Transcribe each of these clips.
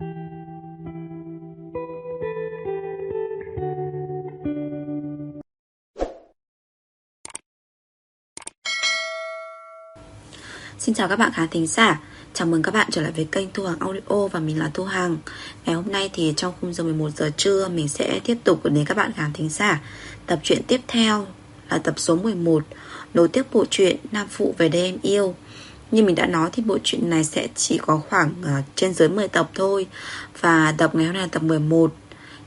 Xin chào các bạn khán thính giả. Chào mừng các bạn trở lại với kênh Thu Hằng Audio và mình là Thu Hằng. Ngày hôm nay thì trong khung giờ 11 giờ trưa, mình sẽ tiếp tục đến các bạn khán thính giả. Tập truyện tiếp theo là tập số 11 Nối tiếp bộ truyện Nam Phụ về đêm yêu. Như mình đã nói thì bộ truyện này sẽ chỉ có khoảng uh, trên dưới 10 tập thôi. Và tập ngày hôm nay là tập 11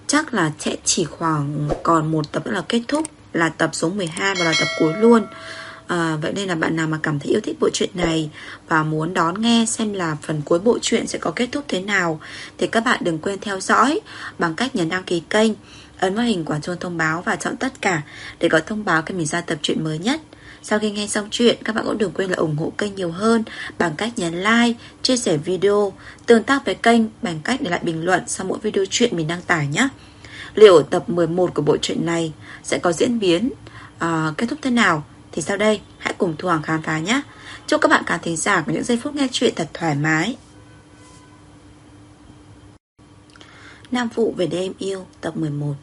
Chắc là sẽ chỉ khoảng còn một tập nữa là kết thúc Là tập số 12 và là tập cuối luôn. À, vậy nên là bạn nào mà cảm thấy yêu thích bộ truyện này và muốn đón nghe xem là phần cuối bộ truyện sẽ có kết thúc thế nào thì các bạn đừng quên theo dõi bằng cách nhấn đăng ký kênh, ấn vào hình quả chuông thông báo và chọn tất cả để có thông báo khi mình ra tập truyện mới nhất. Sau khi nghe xong chuyện, các bạn cũng đừng quên là ủng hộ kênh nhiều hơn bằng cách nhấn like, chia sẻ video, tương tác với kênh bằng cách để lại bình luận sau mỗi video chuyện mình đăng tải nhé. Liệu tập 11 của bộ truyện này sẽ có diễn biến uh, kết thúc thế nào? Thì sau đây hãy cùng Thu Hoàng khám phá nhé Chúc các bạn khán thính giả có những giây phút nghe chuyện thật thoải mái Nam Phụ về đêm yêu tập 11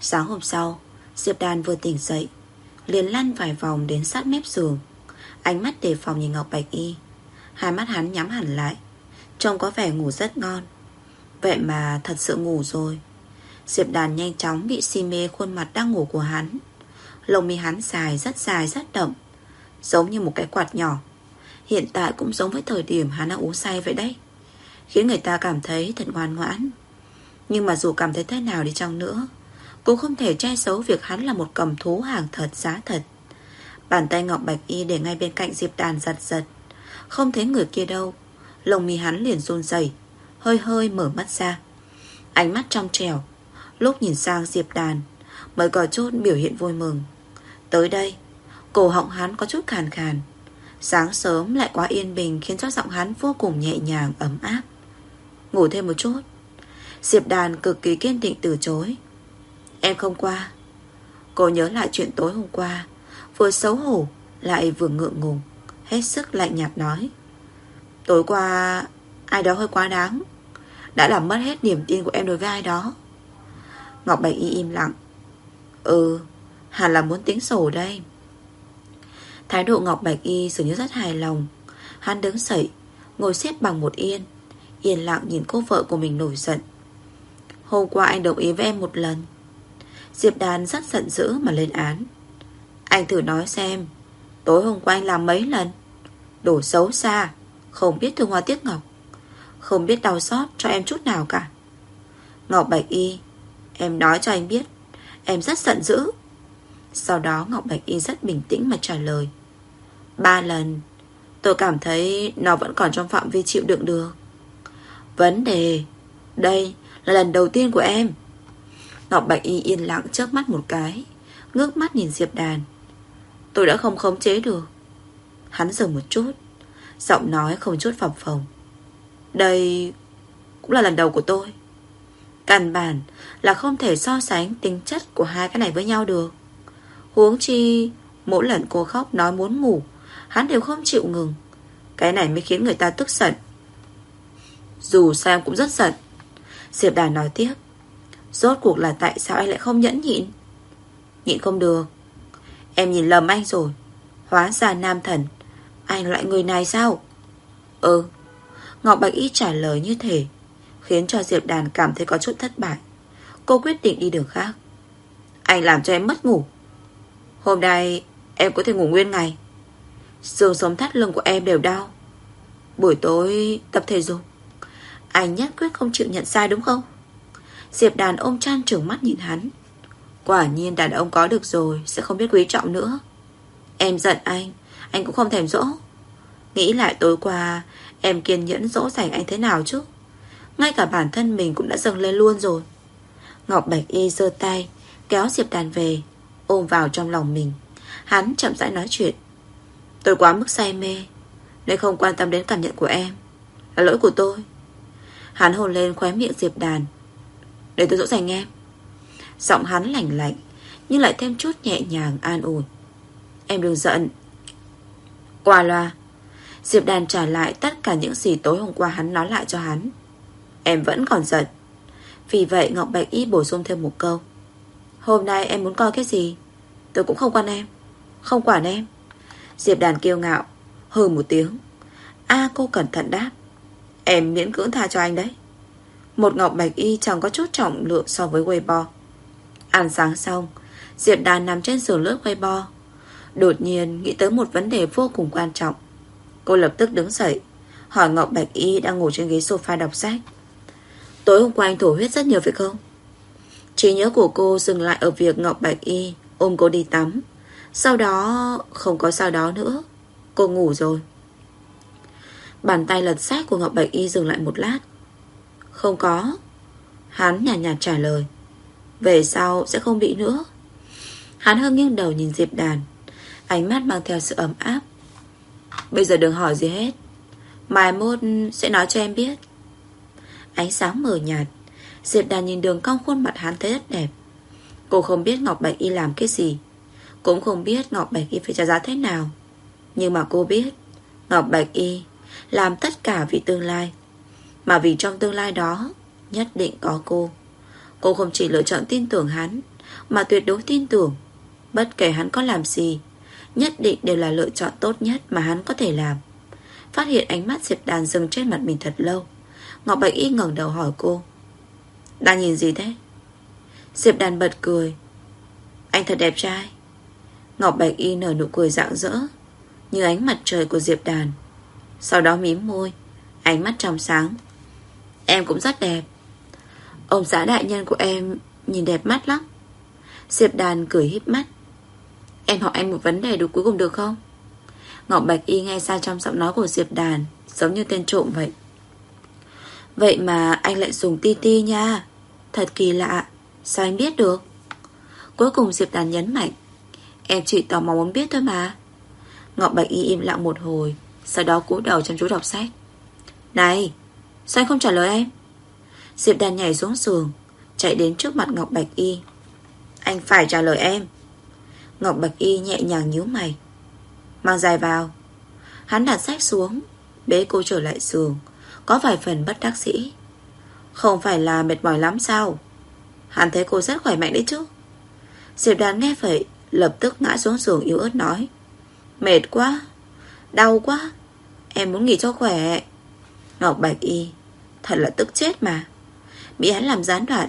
Sáng hôm sau Diệp Đàn vừa tỉnh dậy Liền lăn vài vòng đến sát mép giường. Ánh mắt đề phòng nhìn Ngọc Bạch Y. Hai mắt hắn nhắm hẳn lại. Trông có vẻ ngủ rất ngon. Vậy mà thật sự ngủ rồi. Diệp Đàn nhanh chóng bị si mê khuôn mặt đang ngủ của hắn. Lông mi hắn dài, rất dài, rất đậm. Giống như một cái quạt nhỏ. Hiện tại cũng giống với thời điểm hắn đang uống say vậy đấy. Khiến người ta cảm thấy thật ngoan ngoãn. Nhưng mà dù cảm thấy thế nào đi chăng nữa cũng không thể che giấu việc hắn là một cầm thú hàng thật giá thật. Bàn tay Ngọc Bạch Y để ngay bên cạnh Diệp Đàn giật giật. Không thấy người kia đâu. Lồng mi hắn liền run rẩy, Hơi hơi mở mắt ra. Ánh mắt trong trèo Lúc nhìn sang Diệp Đàn, Mới có chút biểu hiện vui mừng. Tới đây, Cổ họng hắn có chút khàn khàn. Sáng sớm lại quá yên bình Khiến cho giọng hắn vô cùng nhẹ nhàng, ấm áp. Ngủ thêm một chút. Diệp đàn cực kỳ kiên định từ chối. Em không qua. Cô nhớ lại chuyện tối hôm qua. Vừa xấu hổ, Lại vừa ngượng ngùng. Hết sức lạnh nhạt nói. Tối qua, Ai đó hơi quá đáng. Đã làm mất hết niềm tin của em đối với ai đó. Ngọc Bạch Y im lặng. Ừ Hẳn là muốn tính sổ đây. Thái độ Ngọc Bạch Y dường như rất hài lòng. Hắn đứng dậy, Ngồi xếp bằng một yên Yên lặng nhìn cô vợ của mình nổi giận. Hôm qua anh đồng ý với em một lần. Diệp Đàn rất giận dữ mà lên án. Anh thử nói xem, Tối hôm qua anh làm mấy lần? Đổ xấu xa, Không biết thương hoa tiếc ngọc, Không biết đau xót cho em chút nào cả. Ngọc Bạch Y, Em nói cho anh biết, Em rất giận dữ. Sau đó Ngọc Bạch Y rất bình tĩnh mà trả lời, Ba lần, Tôi cảm thấy nó vẫn còn trong phạm vi chịu đựng được. Vấn đề, Đây là lần đầu tiên của em. Ngọc Bạch Y yên lặng chớp mắt một cái, Ngước mắt nhìn Diệp Đàn. Tôi đã không khống chế được. Hắn dừng một chút, Giọng nói không chút phập phồng. Đây cũng là lần đầu của tôi. Căn bản là không thể so sánh tính chất của hai cái này với nhau được. Huống chi, Mỗi lần cô khóc nói muốn ngủ, Hắn đều không chịu ngừng. Cái này mới khiến người ta tức giận. Dù sao em cũng rất giận. Diệp Đàn nói tiếp. Rốt cuộc là tại sao anh lại không nhẫn nhịn? Nhịn không được. Em nhìn lầm anh rồi. Hóa ra nam thần. Anh loại người này sao? Ừ. Ngọc Bạch Y trả lời như thế Khiến cho Diệp Đàn cảm thấy có chút thất bại. Cô quyết định đi đường khác. Anh làm cho em mất ngủ. Hôm nay em có thể ngủ nguyên ngày. Xương sống thắt lưng của em đều đau. Buổi tối tập thể dục. Anh nhất quyết không chịu nhận sai đúng không? Diệp đàn ôm chan trưởng mắt nhìn hắn. Quả nhiên đàn ông có được rồi, Sẽ không biết quý trọng nữa. Em giận anh Anh cũng không thèm dỗ. Nghĩ lại tối qua, Em kiên nhẫn dỗ dành anh thế nào chứ? Ngay cả bản thân mình cũng đã dâng lên luôn rồi. Ngọc Bạch Y giơ tay, Kéo Diệp đàn về, Ôm vào trong lòng mình. Hắn chậm rãi nói chuyện. Tôi quá mức say mê, Nên không quan tâm đến cảm nhận của em. Là lỗi của tôi. Hắn hồn lên khóe miệng Diệp Đàn để tôi dỗ dành em. Giọng hắn lạnh lạnh, Nhưng lại thêm chút nhẹ nhàng an ủi. Em đừng giận. Qua loa. Diệp Đàn trả lại tất cả những gì tối hôm qua hắn nói lại cho hắn. Em vẫn còn giận. Vì vậy Ngọc Bạch Y bổ sung thêm một câu. Hôm nay em muốn coi cái gì? Tôi cũng không quan em. Không quản em. Diệp đàn kiêu ngạo, Hừ một tiếng. A, cô cẩn thận đáp. Em miễn cưỡng tha cho anh đấy. Một ngọc bạch y chẳng có chút trọng lượng so với Weibo. Ăn sáng xong, Diệp đàn nằm trên giường lướt Weibo. Đột nhiên, nghĩ tới một vấn đề vô cùng quan trọng. Cô lập tức đứng dậy, Hỏi Ngọc Bạch Y đang ngồi trên ghế sofa đọc sách. Tối hôm qua anh thổ huyết rất nhiều phải không? Trí nhớ của cô dừng lại ở việc Ngọc Bạch Y ôm cô đi tắm. Sau đó, không có sau đó nữa, Cô ngủ rồi. Bàn tay lật sách của Ngọc Bạch Y dừng lại một lát. Không có. Hắn nhàn nhạt, nhạt trả lời. Về sau sẽ không bị nữa. Hắn hơi nghiêng đầu nhìn Diệp Đàn. Ánh mắt mang theo sự ấm áp. Bây giờ đừng hỏi gì hết. Mai mốt sẽ nói cho em biết. Ánh sáng mờ nhạt. Diệp Đàn nhìn đường cong khuôn mặt hắn thấy rất đẹp. Cô không biết Ngọc Bạch Y làm cái gì. Cũng không biết Ngọc Bạch Y phải trả giá thế nào. Nhưng mà cô biết Ngọc Bạch Y làm tất cả vì tương lai. Mà vì trong tương lai đó, Nhất định có cô. Cô không chỉ lựa chọn tin tưởng hắn, Mà tuyệt đối tin tưởng. Bất kể hắn có làm gì, Nhất định đều là lựa chọn tốt nhất mà hắn có thể làm. Phát hiện ánh mắt Diệp Đàn dừng trên mặt mình thật lâu. Ngọc Bạch Y ngẩng đầu hỏi cô. Đang nhìn gì thế? Diệp Đàn bật cười. Anh thật đẹp trai. Ngọc Bạch Y nở nụ cười rạng rỡ, Như ánh mặt trời của Diệp Đàn. Sau đó mím môi, Ánh mắt trong sáng. Em cũng rất đẹp. Ông xã đại nhân của em nhìn đẹp mắt lắm. Diệp đàn cười híp mắt. Em hỏi anh một vấn đề đủ cuối cùng được không? Ngọc Bạch Y nghe ra trong giọng nói của Diệp đàn Giống như tên trộm vậy. Vậy mà anh lại dùng ti ti nha. Thật kỳ lạ. Sao anh biết được? Cuối cùng Diệp đàn nhấn mạnh. Em chỉ tò mò muốn biết thôi mà. Ngọc Bạch Y im lặng một hồi, sau đó cúi đầu chăm chú đọc sách. Này Sao anh không trả lời em. Diệp đàn nhảy xuống giường, Chạy đến trước mặt Ngọc Bạch Y. Anh phải trả lời em. Ngọc Bạch Y nhẹ nhàng nhíu mày, Mang dài vào. Hắn đặt sách xuống, Bế cô trở lại giường, Có vài phần bất đắc sĩ Không phải là mệt mỏi lắm sao? Hắn thấy cô rất khỏe mạnh đấy chứ? Diệp đàn nghe vậy, Lập tức ngã xuống giường yếu ớt nói. Mệt quá, Đau quá, Em muốn nghỉ cho khỏe. Ngọc Bạch Y. Thật là tức chết mà. Bị hắn làm gián đoạn,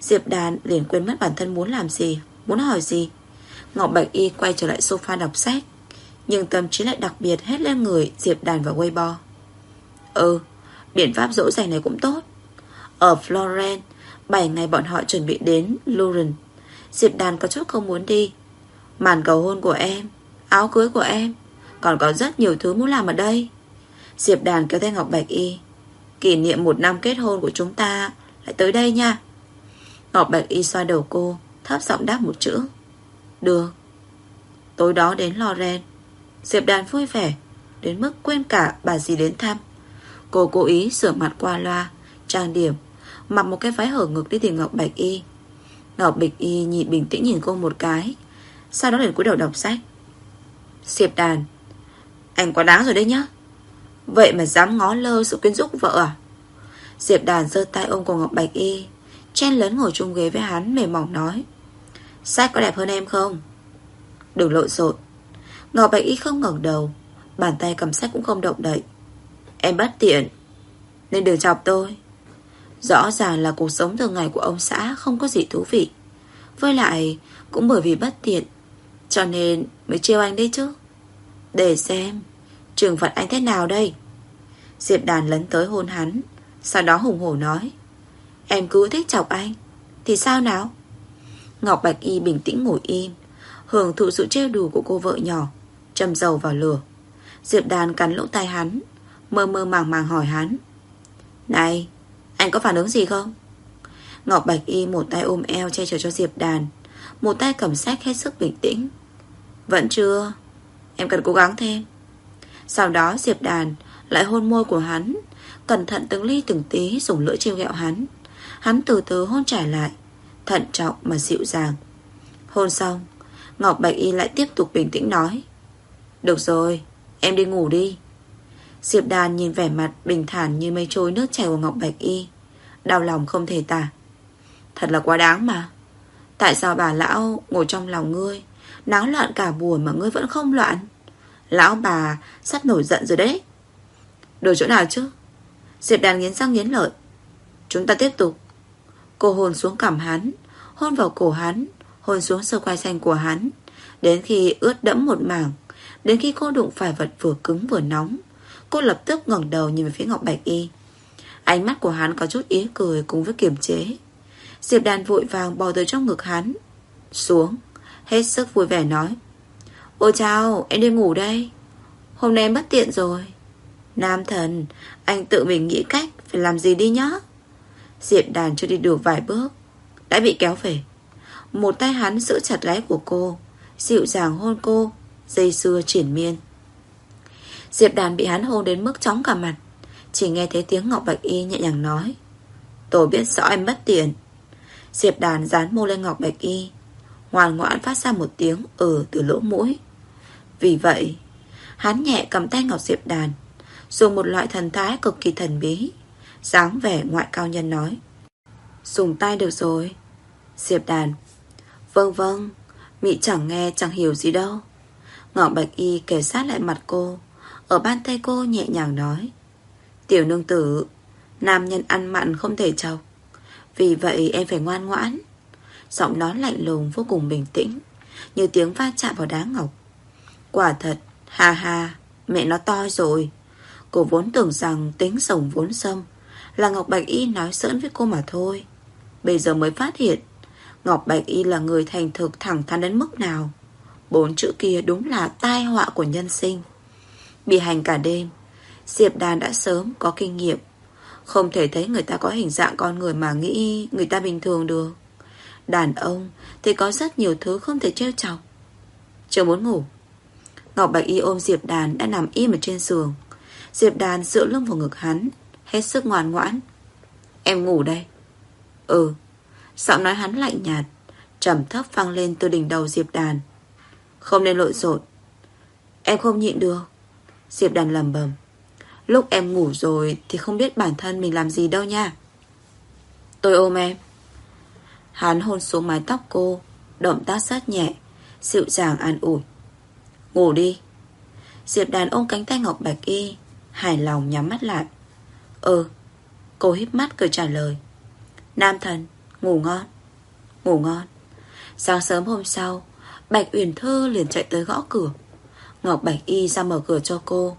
Diệp Đàn liền quên mất bản thân muốn làm gì, Muốn hỏi gì. Ngọc Bạch Y quay trở lại sofa đọc sách, Nhưng tâm trí lại đặc biệt hết lên người Diệp Đàn và Weibo. Ừ Biện pháp dỗ dành này cũng tốt. Ở Florence 7 ngày bọn họ chuẩn bị đến Luren Diệp Đàn có chút không muốn đi. Màn cầu hôn của em, Áo cưới của em, còn có rất nhiều thứ muốn làm ở đây. Diệp đàn kéo tay Ngọc Bạch Y. Kỷ niệm một năm kết hôn của chúng ta, Lại tới đây nha. Ngọc Bạch Y xoa đầu cô, Thấp giọng đáp một chữ. Được. Tối đó đến Loren, Diệp đàn vui vẻ, Đến mức quên cả bà dì đến thăm. Cô cố ý sửa mặt qua loa, Trang điểm, Mặc một cái váy hở ngực đi tìm Ngọc Bạch Y. Ngọc Bạch Y nhịn bình tĩnh nhìn cô một cái, Sau đó liền cúi đầu đọc sách. Diệp đàn anh quá đáng rồi đấy nhá. Vậy mà dám ngó lơ sự quyến rũ của vợ à? Diệp đàn giơ tay ôm của Ngọc Bạch Y, Chen lớn ngồi chung ghế với hắn, mềm mỏng nói, Sách có đẹp hơn em không? Đừng lộn xộn. Ngọc Bạch Y không ngẩng đầu, Bàn tay cầm sách cũng không động đậy. Em bất tiện, Nên đừng chọc tôi. Rõ ràng là cuộc sống thường ngày của ông xã Không có gì thú vị. Với lại, cũng bởi vì bất tiện, Cho nên mới trêu anh đấy chứ. Để xem. Trừng phạt anh thế nào đây? Diệp đàn lấn tới hôn hắn, Sau đó hùng hổ nói, Em cứ thích chọc anh, Thì sao nào? Ngọc Bạch Y bình tĩnh ngồi im Hưởng thụ sự trêu đùa của cô vợ nhỏ, Châm dầu vào lửa. Diệp đàn cắn lỗ tai hắn, Mơ mơ màng màng hỏi hắn, Này, Anh có phản ứng gì không? Ngọc Bạch Y một tay ôm eo che chở cho Diệp đàn, Một tay cầm sách hết sức bình tĩnh, Vẫn chưa. Em cần cố gắng thêm sau đó Diệp Đàn lại hôn môi của hắn, Cẩn thận từng ly từng tí dùng lưỡi trêu ghẹo hắn. Hắn từ từ hôn trả lại, Thận trọng mà dịu dàng. Hôn xong, Ngọc Bạch Y lại tiếp tục bình tĩnh nói, Được rồi, Em đi ngủ đi. Diệp Đàn nhìn vẻ mặt bình thản như mây trôi nước chảy của Ngọc Bạch Y, Đau lòng không thể tả. Thật là quá đáng mà. Tại sao bà lão ngồi trong lòng ngươi, Náo loạn cả buổi mà ngươi vẫn không loạn? Lão bà, sắp nổi giận rồi đấy. Đổi chỗ nào chứ? Diệp đàn nghiến răng nghiến lợi. Chúng ta tiếp tục. Cô hôn xuống cằm hắn, Hôn vào cổ hắn, Hôn xuống sơ quai xanh của hắn. Đến khi ướt đẫm một mảng, Đến khi cô đụng phải vật vừa cứng vừa nóng, Cô lập tức ngẩng đầu nhìn về phía Ngọc Bạch Y. Ánh mắt của hắn có chút ý cười cùng với kiềm chế. Diệp đàn vội vàng bò tới trong ngực hắn. Xuống, Hết sức vui vẻ nói. Ôi chào, em đi ngủ đây. Hôm nay em bất tiện rồi. Nam thần, Anh tự mình nghĩ cách Phải làm gì đi nhá. Diệp đàn chưa đi được vài bước, Đã bị kéo về. Một tay hắn giữ chặt gái của cô, Dịu dàng hôn cô, Dây xưa triển miên. Diệp đàn bị hắn hôn đến mức chóng cả mặt, Chỉ nghe thấy tiếng Ngọc Bạch Y nhẹ nhàng nói, Tôi biết rõ em bất tiện. Diệp đàn dán môi lên Ngọc Bạch Y, Ngoan ngoãn phát ra một tiếng Ừ từ lỗ mũi. Vì vậy, Hắn nhẹ cầm tay Ngọc Diệp đàn, Dùng một loại thần thái cực kỳ thần bí, dáng vẻ ngoại cao nhân nói, Dùng tay được rồi, Diệp đàn. Vâng vâng Mị chẳng nghe chẳng hiểu gì đâu. Ngọc Bạch Y kề sát lại mặt cô, Ở bàn tay cô nhẹ nhàng nói, Tiểu nương tử, Nam nhân ăn mặn không thể chọc, Vì vậy em phải ngoan ngoãn. Giọng nói lạnh lùng vô cùng bình tĩnh, Như tiếng va chạm vào đá ngọc. Quả thật, Ha ha, Mẹ nó to rồi. Cô vốn tưởng rằng tính sổng vốn sâm Là Ngọc Bạch Y nói sỡn với cô mà thôi. Bây giờ mới phát hiện, Ngọc Bạch Y là người thành thực thẳng thắn đến mức nào. Bốn chữ kia đúng là tai họa của nhân sinh. Bị hành cả đêm, Diệp Đàn đã sớm có kinh nghiệm. Không thể thấy người ta có hình dạng con người mà nghĩ người ta bình thường được. Đàn ông thì có rất nhiều thứ không thể trêu chọc. Chưa muốn ngủ Ngọc Bạch Y ôm Diệp Đàn đã nằm im ở trên giường. Diệp Đàn dựa lưng vào ngực hắn, Hết sức ngoan ngoãn. Em ngủ đây. Ừ. Giọng nói hắn lạnh nhạt, trầm thấp vang lên từ đỉnh đầu Diệp Đàn. Không nên lội rộn Em không nhịn được. Diệp Đàn lầm bầm Lúc em ngủ rồi thì không biết bản thân mình làm gì đâu nha. Tôi ôm em. Hắn hôn xuống mái tóc cô, Động tác rất nhẹ, Dịu dàng an ủi. Ngủ đi. Diệp đàn ôm cánh tay Ngọc Bạch Y, Hài lòng nhắm mắt lại. Ừ Cô híp mắt cười trả lời. Nam thần, Ngủ ngon. Ngủ ngon. Sáng sớm hôm sau, Bạch Uyển Thư liền chạy tới gõ cửa. Ngọc Bạch Y ra mở cửa cho cô.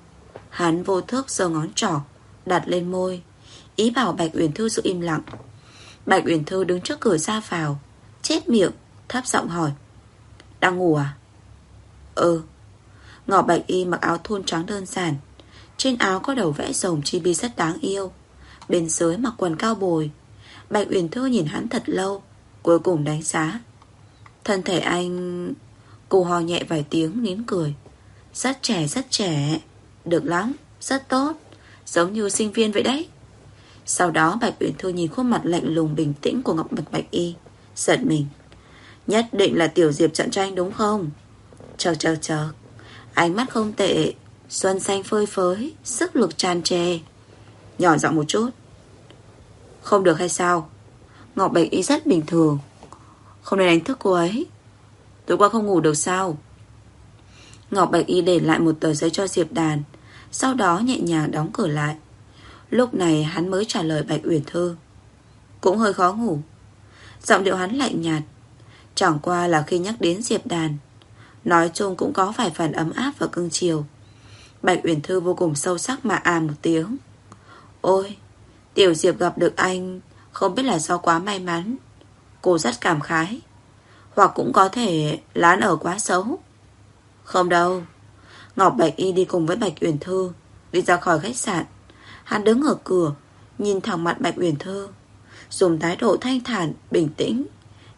Hắn vô thức giơ ngón trỏ, Đặt lên môi, Ý bảo Bạch Uyển Thư giữ im lặng. Bạch Uyển Thư đứng trước cửa ra vào Chết miệng, Thấp giọng hỏi. Đang ngủ à? Ừ. Ngọc Bạch Y mặc áo thun trắng đơn giản. Trên áo có đầu vẽ rồng chibi rất đáng yêu. Bên dưới mặc quần cao bồi. Bạch Uyển Thư nhìn hắn thật lâu Cuối cùng đánh giá. Thân thể anh Cô ho nhẹ vài tiếng nín cười. Rất trẻ rất trẻ. Được lắm, rất tốt. Giống như sinh viên vậy đấy. Sau đó Bạch Uyển Thư nhìn khuôn mặt lạnh lùng bình tĩnh của Ngọc Bạch Bạch Y Giận mình. Nhất định là Tiểu Diệp trận tranh đúng không? Chờ chờ chờ. Ánh mắt không tệ, Xuân xanh phơi phới, Sức lực tràn trề. Nhỏ giọng một chút. Không được hay sao? Ngọc Bạch Y rất bình thường. Không nên đánh thức cô ấy. Tối qua không ngủ được sao? Ngọc Bạch Y để lại một tờ giấy cho Diệp Đàn, Sau đó nhẹ nhàng đóng cửa lại. Lúc này hắn mới trả lời Bạch Uyển Thư. Cũng hơi khó ngủ. Giọng điệu hắn lạnh nhạt. Chẳng qua là khi nhắc đến Diệp Đàn Nói chung cũng có vài phần ấm áp và cưng chiều. Bạch Uyển Thư vô cùng sâu sắc mà à một tiếng. Ôi Tiểu Diệp gặp được anh Không biết là do quá may mắn. Cô rất cảm khái. Hoặc cũng có thể lán ở quá xấu. Không đâu. Ngọc Bạch Y đi cùng với Bạch Uyển Thư Đi ra khỏi khách sạn. Hắn đứng ở cửa Nhìn thẳng mặt Bạch Uyển Thư. Dùng thái độ thanh thản, bình tĩnh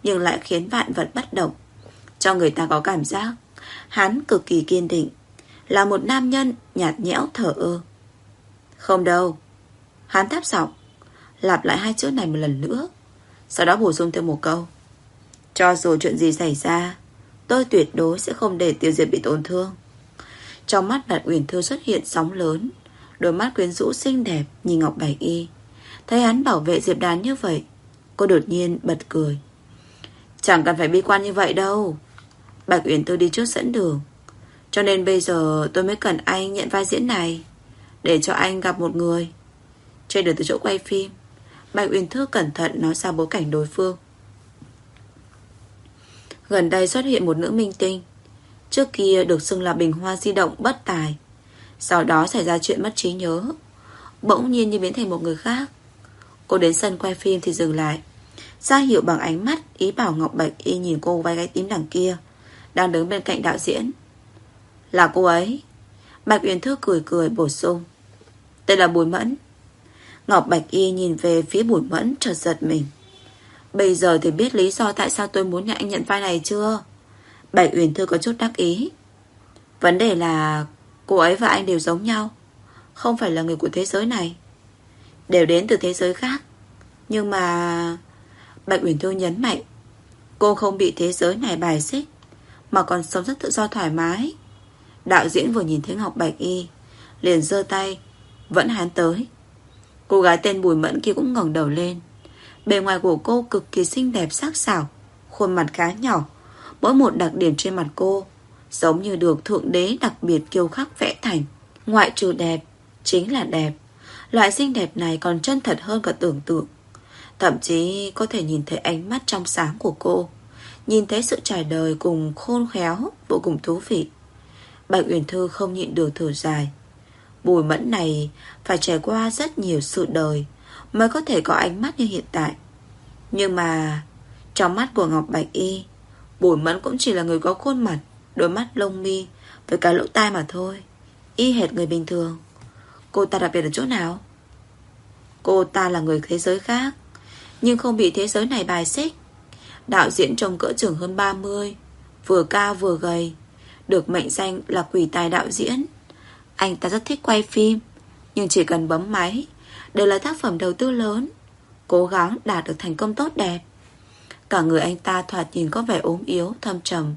Nhưng lại khiến vạn vật bất động. Cho người ta có cảm giác Hắn cực kỳ kiên định. Là một nam nhân nhạt nhẽo thở ơ. Không đâu. Hắn tháp giọng, Lặp lại hai chữ này một lần nữa, Sau đó bổ sung thêm một câu. Cho dù chuyện gì xảy ra, Tôi tuyệt đối sẽ không để tiêu diệt bị tổn thương. Trong mắt Bạch Uyển Thư xuất hiện sóng lớn, Đôi mắt quyến rũ xinh đẹp Nhìn Ngọc Bạch Y. Thấy hắn bảo vệ Diệp Đán như vậy, Cô đột nhiên bật cười. Chẳng cần phải bi quan như vậy đâu. Bạch Uyển Tư đi trước dẫn đường. Cho nên bây giờ tôi mới cần anh nhận vai diễn này, Để cho anh gặp một người. Trên đường từ chỗ quay phim, Bạch Uyển Thư cẩn thận nói ra bối cảnh đối phương. Gần đây xuất hiện một nữ minh tinh, Trước kia được xưng là bình hoa di động bất tài. Sau đó xảy ra chuyện mất trí nhớ, Bỗng nhiên như biến thành một người khác. Cô đến sân quay phim thì dừng lại, ra hiệu bằng ánh mắt Ý bảo Ngọc Bạch Y nhìn cô vai gáy tím đằng kia. Đang đứng bên cạnh đạo diễn. Là cô ấy. Bạch Uyển Thư cười cười bổ sung. Tên là Bùi Mẫn. Ngọc Bạch Y nhìn về phía Bùi Mẫn, chợt giật mình. Bây giờ thì biết lý do tại sao tôi muốn nhận anh nhận vai này chưa? Bạch Uyển Thư có chút đắc ý. Vấn đề là Cô ấy và anh đều giống nhau, Không phải là người của thế giới này. Đều đến từ thế giới khác. Nhưng mà Bạch Uyển Thư nhấn mạnh, Cô không bị thế giới này bài xích. Mà còn sống rất tự do thoải mái. Đạo diễn vừa nhìn thấy Ngọc Bạch Y, Liền giơ tay, Vẫn hán tới. Cô gái tên Bùi Mẫn kia cũng ngẩng đầu lên. Bề ngoài của cô cực kỳ xinh đẹp, sắc sảo, Khuôn mặt khá nhỏ, Mỗi một đặc điểm trên mặt cô Giống như được thượng đế đặc biệt kiêu khắc vẽ thành. Ngoại trừ đẹp, Chính là đẹp. Loại xinh đẹp này còn chân thật hơn cả tưởng tượng. Thậm chí có thể nhìn thấy ánh mắt trong sáng của cô. Nhìn thấy sự trải đời cùng khôn khéo, Vô cùng thú vị. Bạch Uyển Thư không nhịn được thở dài. Bùi mẫn này Phải trải qua rất nhiều sự đời Mới có thể có ánh mắt như hiện tại. Nhưng mà Trong mắt của Ngọc Bạch Y, Bùi mẫn cũng chỉ là người có khuôn mặt, Đôi mắt lông mi Với cả lỗ tai mà thôi. Y hệt người bình thường. Cô ta đặc biệt ở chỗ nào? Cô ta là người thế giới khác, Nhưng không bị thế giới này bài xích. Đạo diễn trông cỡ trưởng hơn 30 Vừa cao vừa gầy, Được mệnh danh là quỷ tài đạo diễn. Anh ta rất thích quay phim, Nhưng chỉ cần bấm máy, Đều là tác phẩm đầu tư lớn, Cố gắng đạt được thành công tốt đẹp. Cả người anh ta thoạt nhìn có vẻ ốm yếu, Thâm trầm.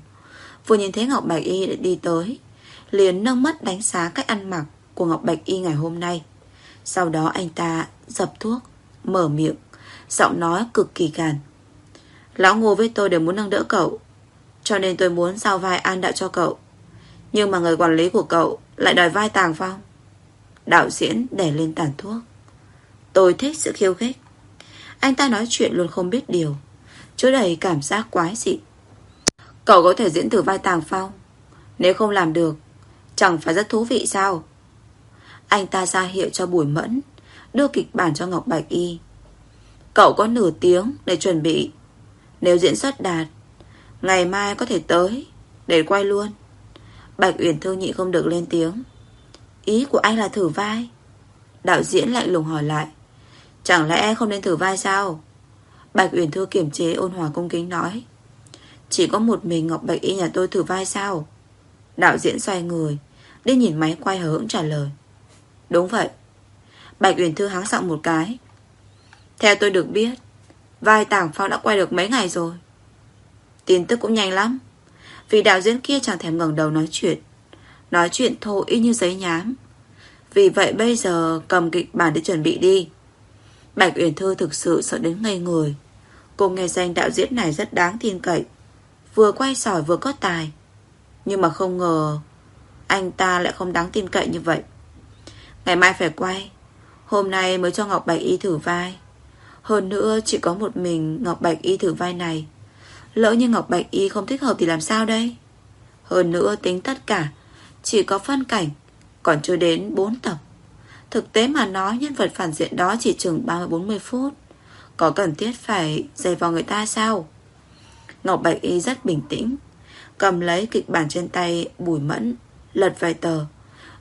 Vừa nhìn thấy Ngọc Bạch Y đi tới, Liền nâng mắt đánh giá cách ăn mặc Của Ngọc Bạch Y ngày hôm nay. Sau đó anh ta dập thuốc, Mở miệng, Giọng nói cực kỳ gàn. Lão Ngô với tôi đều muốn nâng đỡ cậu, Cho nên tôi muốn giao vai an đạo cho cậu. Nhưng mà người quản lý của cậu Lại đòi vai tàng phong. Đạo diễn đè lên tàn thuốc. Tôi thích sự khiêu khích. Anh ta nói chuyện luôn không biết điều, Chứa đầy cảm giác quái dị. Cậu có thể diễn thử vai tàng phong. Nếu không làm được, Chẳng phải rất thú vị sao? Anh ta ra hiệu cho Bùi Mẫn, Đưa kịch bản cho Ngọc Bạch Y. Cậu có nửa tiếng để chuẩn bị. Nếu diễn xuất đạt, Ngày mai có thể tới, Để quay luôn. Bạch Uyển Thư nhị không được lên tiếng. Ý của anh là thử vai. Đạo diễn lạnh lùng hỏi lại. Chẳng lẽ không nên thử vai sao? Bạch Uyển Thư kiểm chế ôn hòa cung kính nói. Chỉ có một mình Ngọc Bạch Y nhà tôi thử vai sao? Đạo diễn xoay người, Đi nhìn máy quay hờ hững trả lời. Đúng vậy. Bạch Uyển Thư háng giọng một cái. Theo tôi được biết Vai Tàng Phong đã quay được mấy ngày rồi. Tin tức cũng nhanh lắm. Vì đạo diễn kia chẳng thèm ngẩng đầu nói chuyện. Nói chuyện thô y như giấy nhám. Vì vậy bây giờ Cầm kịch bản để chuẩn bị đi. Bạch Uyển Thư thực sự sợ đến ngây người. Cô nghe danh đạo diễn này rất đáng tin cậy. Vừa quay sỏi vừa có tài. Nhưng mà không ngờ, Anh ta lại không đáng tin cậy như vậy. Ngày mai phải quay. Hôm nay mới cho Ngọc Bạch Y thử vai. Hơn nữa, chỉ có một mình Ngọc Bạch Y thử vai này. Lỡ như Ngọc Bạch Y không thích hợp thì làm sao đây? Hơn nữa, tính tất cả, Chỉ có phân cảnh, Còn chưa đến 4 tập. Thực tế mà nói, nhân vật phản diện đó chỉ chừng 30-40 phút. Có cần thiết phải dày vào người ta sao? Ngọc Bạch Y rất bình tĩnh, Cầm lấy kịch bản trên tay, Bùi mẫn, Lật vài tờ.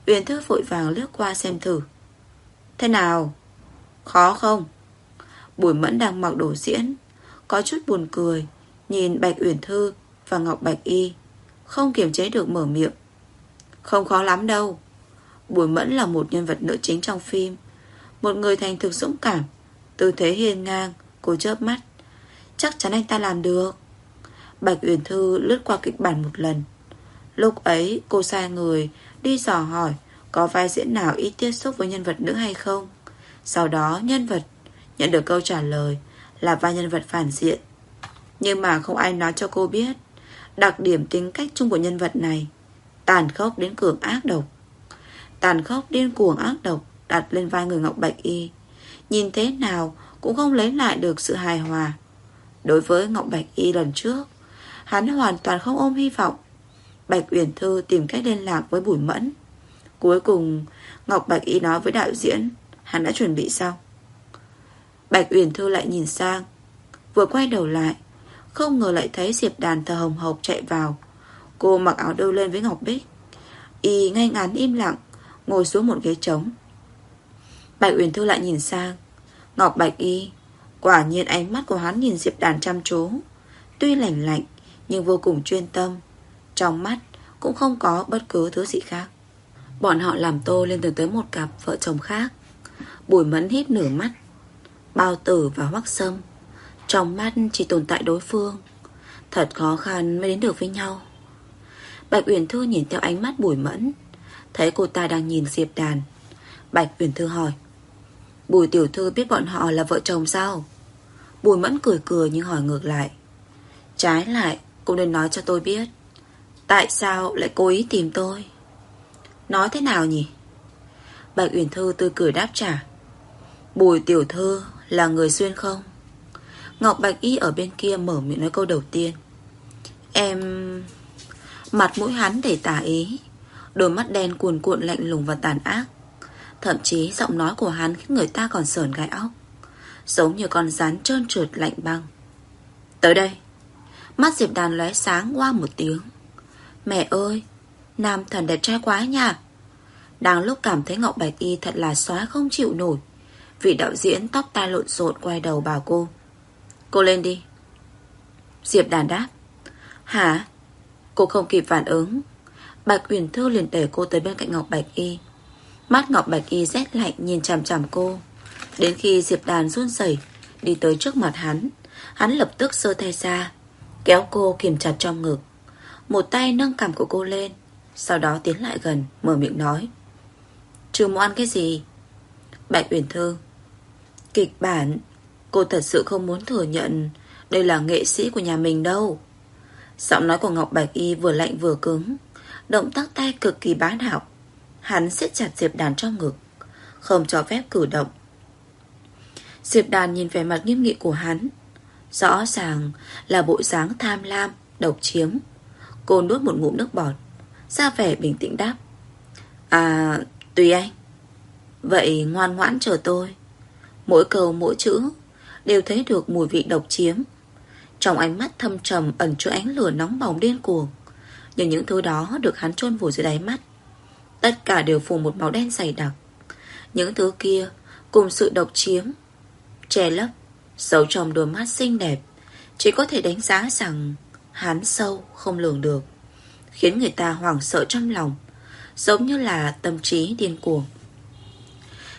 Uyển Thư vội vàng lướt qua xem thử. Thế nào? Khó không? Bùi mẫn đang mặc đồ diễn. Có chút buồn cười, Nhìn Bạch Uyển Thư và Ngọc Bạch Y, Không kiềm chế được mở miệng. Không khó lắm đâu. Bùi Mẫn là một nhân vật nữ chính trong phim, Một người thành thực dũng cảm, Tư thế hiên ngang Cô chớp mắt. Chắc chắn anh ta làm được. Bạch Uyển Thư lướt qua kịch bản một lần. Lúc ấy, cô sai người Đi dò hỏi Có vai diễn nào ít tiếp xúc với nhân vật nữ hay không. Sau đó, nhân vật Nhận được câu trả lời, Là vai nhân vật phản diện. Nhưng mà không ai nói cho cô biết, Đặc điểm tính cách chung của nhân vật này Tàn khốc đến cường ác độc. Tàn khốc điên cuồng ác độc Đặt lên vai người Ngọc Bạch Y. Nhìn thế nào cũng không lấy lại được sự hài hòa. Đối với Ngọc Bạch Y lần trước, Hắn hoàn toàn không ôm hy vọng. Bạch Uyển Thư tìm cách liên lạc với Bùi Mẫn. Cuối cùng, Ngọc Bạch Y nói với đạo diễn, Hắn đã chuẩn bị xong. Bạch Uyển Thư lại nhìn sang, Vừa quay đầu lại, Không ngờ lại thấy Diệp Đàn thờ hồng hộc chạy vào. Cô mặc áo đôi lên với Ngọc Bích, Y ngay ngắn im lặng, Ngồi xuống một ghế trống. Bạch Uyển Thư lại nhìn sang, Ngọc Bạch Y, Quả nhiên ánh mắt của hắn nhìn Diệp Đàn chăm chú. Tuy lạnh lạnh, Nhưng vô cùng chuyên tâm, Trong mắt cũng không có bất cứ thứ gì khác. Bọn họ làm tô lên từ tới một cặp vợ chồng khác. Bùi mẫn hít nửa mắt Bao tử và hoắc sâm. Trong mắt chỉ tồn tại đối phương. Thật khó khăn mới đến được với nhau. Bạch Uyển Thư nhìn theo ánh mắt bùi mẫn. Thấy cô ta đang nhìn Diệp Đàn. Bạch Uyển Thư hỏi, Bùi tiểu thư biết bọn họ là vợ chồng sao? Bùi mẫn cười cười nhưng hỏi ngược lại, Trái lại, Cũng nên nói cho tôi biết, Tại sao lại cố ý tìm tôi? Nói thế nào nhỉ? Bạch Uyển Thư tươi cười đáp trả, Bùi tiểu thư là người xuyên không? Ngọc Bạch Y ở bên kia mở miệng nói câu đầu tiên. Em... Mặt mũi hắn để tả ý, Đôi mắt đen cuồn cuộn lạnh lùng và tàn ác. Thậm chí giọng nói của hắn khiến người ta còn sờn gai óc, Giống như con rắn trơn trượt lạnh băng. Tới đây. Mắt Diệp Đàn lóe sáng qua một tiếng. Mẹ ơi, Nam thần đẹp trai quá nha. Đang lúc cảm thấy Ngọc Bạch Y thật là xóa không chịu nổi. Vị đạo diễn tóc tai lộn xộn quay đầu bảo cô. Cô lên đi. Diệp đàn đáp. Hả? Cô không kịp phản ứng. Bạch Uyển Thư liền đẩy cô tới bên cạnh Ngọc Bạch Y. Mắt Ngọc Bạch Y rét lạnh nhìn chằm chằm cô. Đến khi Diệp Đàn run rẩy, Đi tới trước mặt hắn Hắn lập tức sơ tay ra, Kéo cô kiềm chặt trong ngực. Một tay nâng cằm của cô lên, Sau đó tiến lại gần, Mở miệng nói. Chưa muốn ăn cái gì? Bạch Uyển Thư. Kịch bản. Cô thật sự không muốn thừa nhận Đây là nghệ sĩ của nhà mình đâu. Giọng nói của Ngọc Bạch Y vừa lạnh vừa cứng, Động tác tay cực kỳ bá đạo. Hắn siết chặt Diệp Đàn trong ngực, Không cho phép cử động. Diệp Đàn nhìn vẻ mặt nghiêm nghị của hắn, Rõ ràng là bộ dáng tham lam, Độc chiếm. Cô nuốt một ngụm nước bọt, ra vẻ bình tĩnh đáp. À tùy anh. Vậy ngoan ngoãn chờ tôi. Mỗi câu mỗi chữ, Đều thấy được mùi vị độc chiếm. Trong ánh mắt thâm trầm Ẩn chứa ánh lửa nóng bỏng điên cuồng, Nhưng những thứ đó được hắn chôn vùi dưới đáy mắt. Tất cả đều phủ một màu đen dày đặc. Những thứ kia Cùng sự độc chiếm, Che lấp, Giấu trong đôi mắt xinh đẹp, Chỉ có thể đánh giá rằng Hắn sâu không lường được, Khiến người ta hoảng sợ trong lòng, Giống như là tâm trí điên cuồng.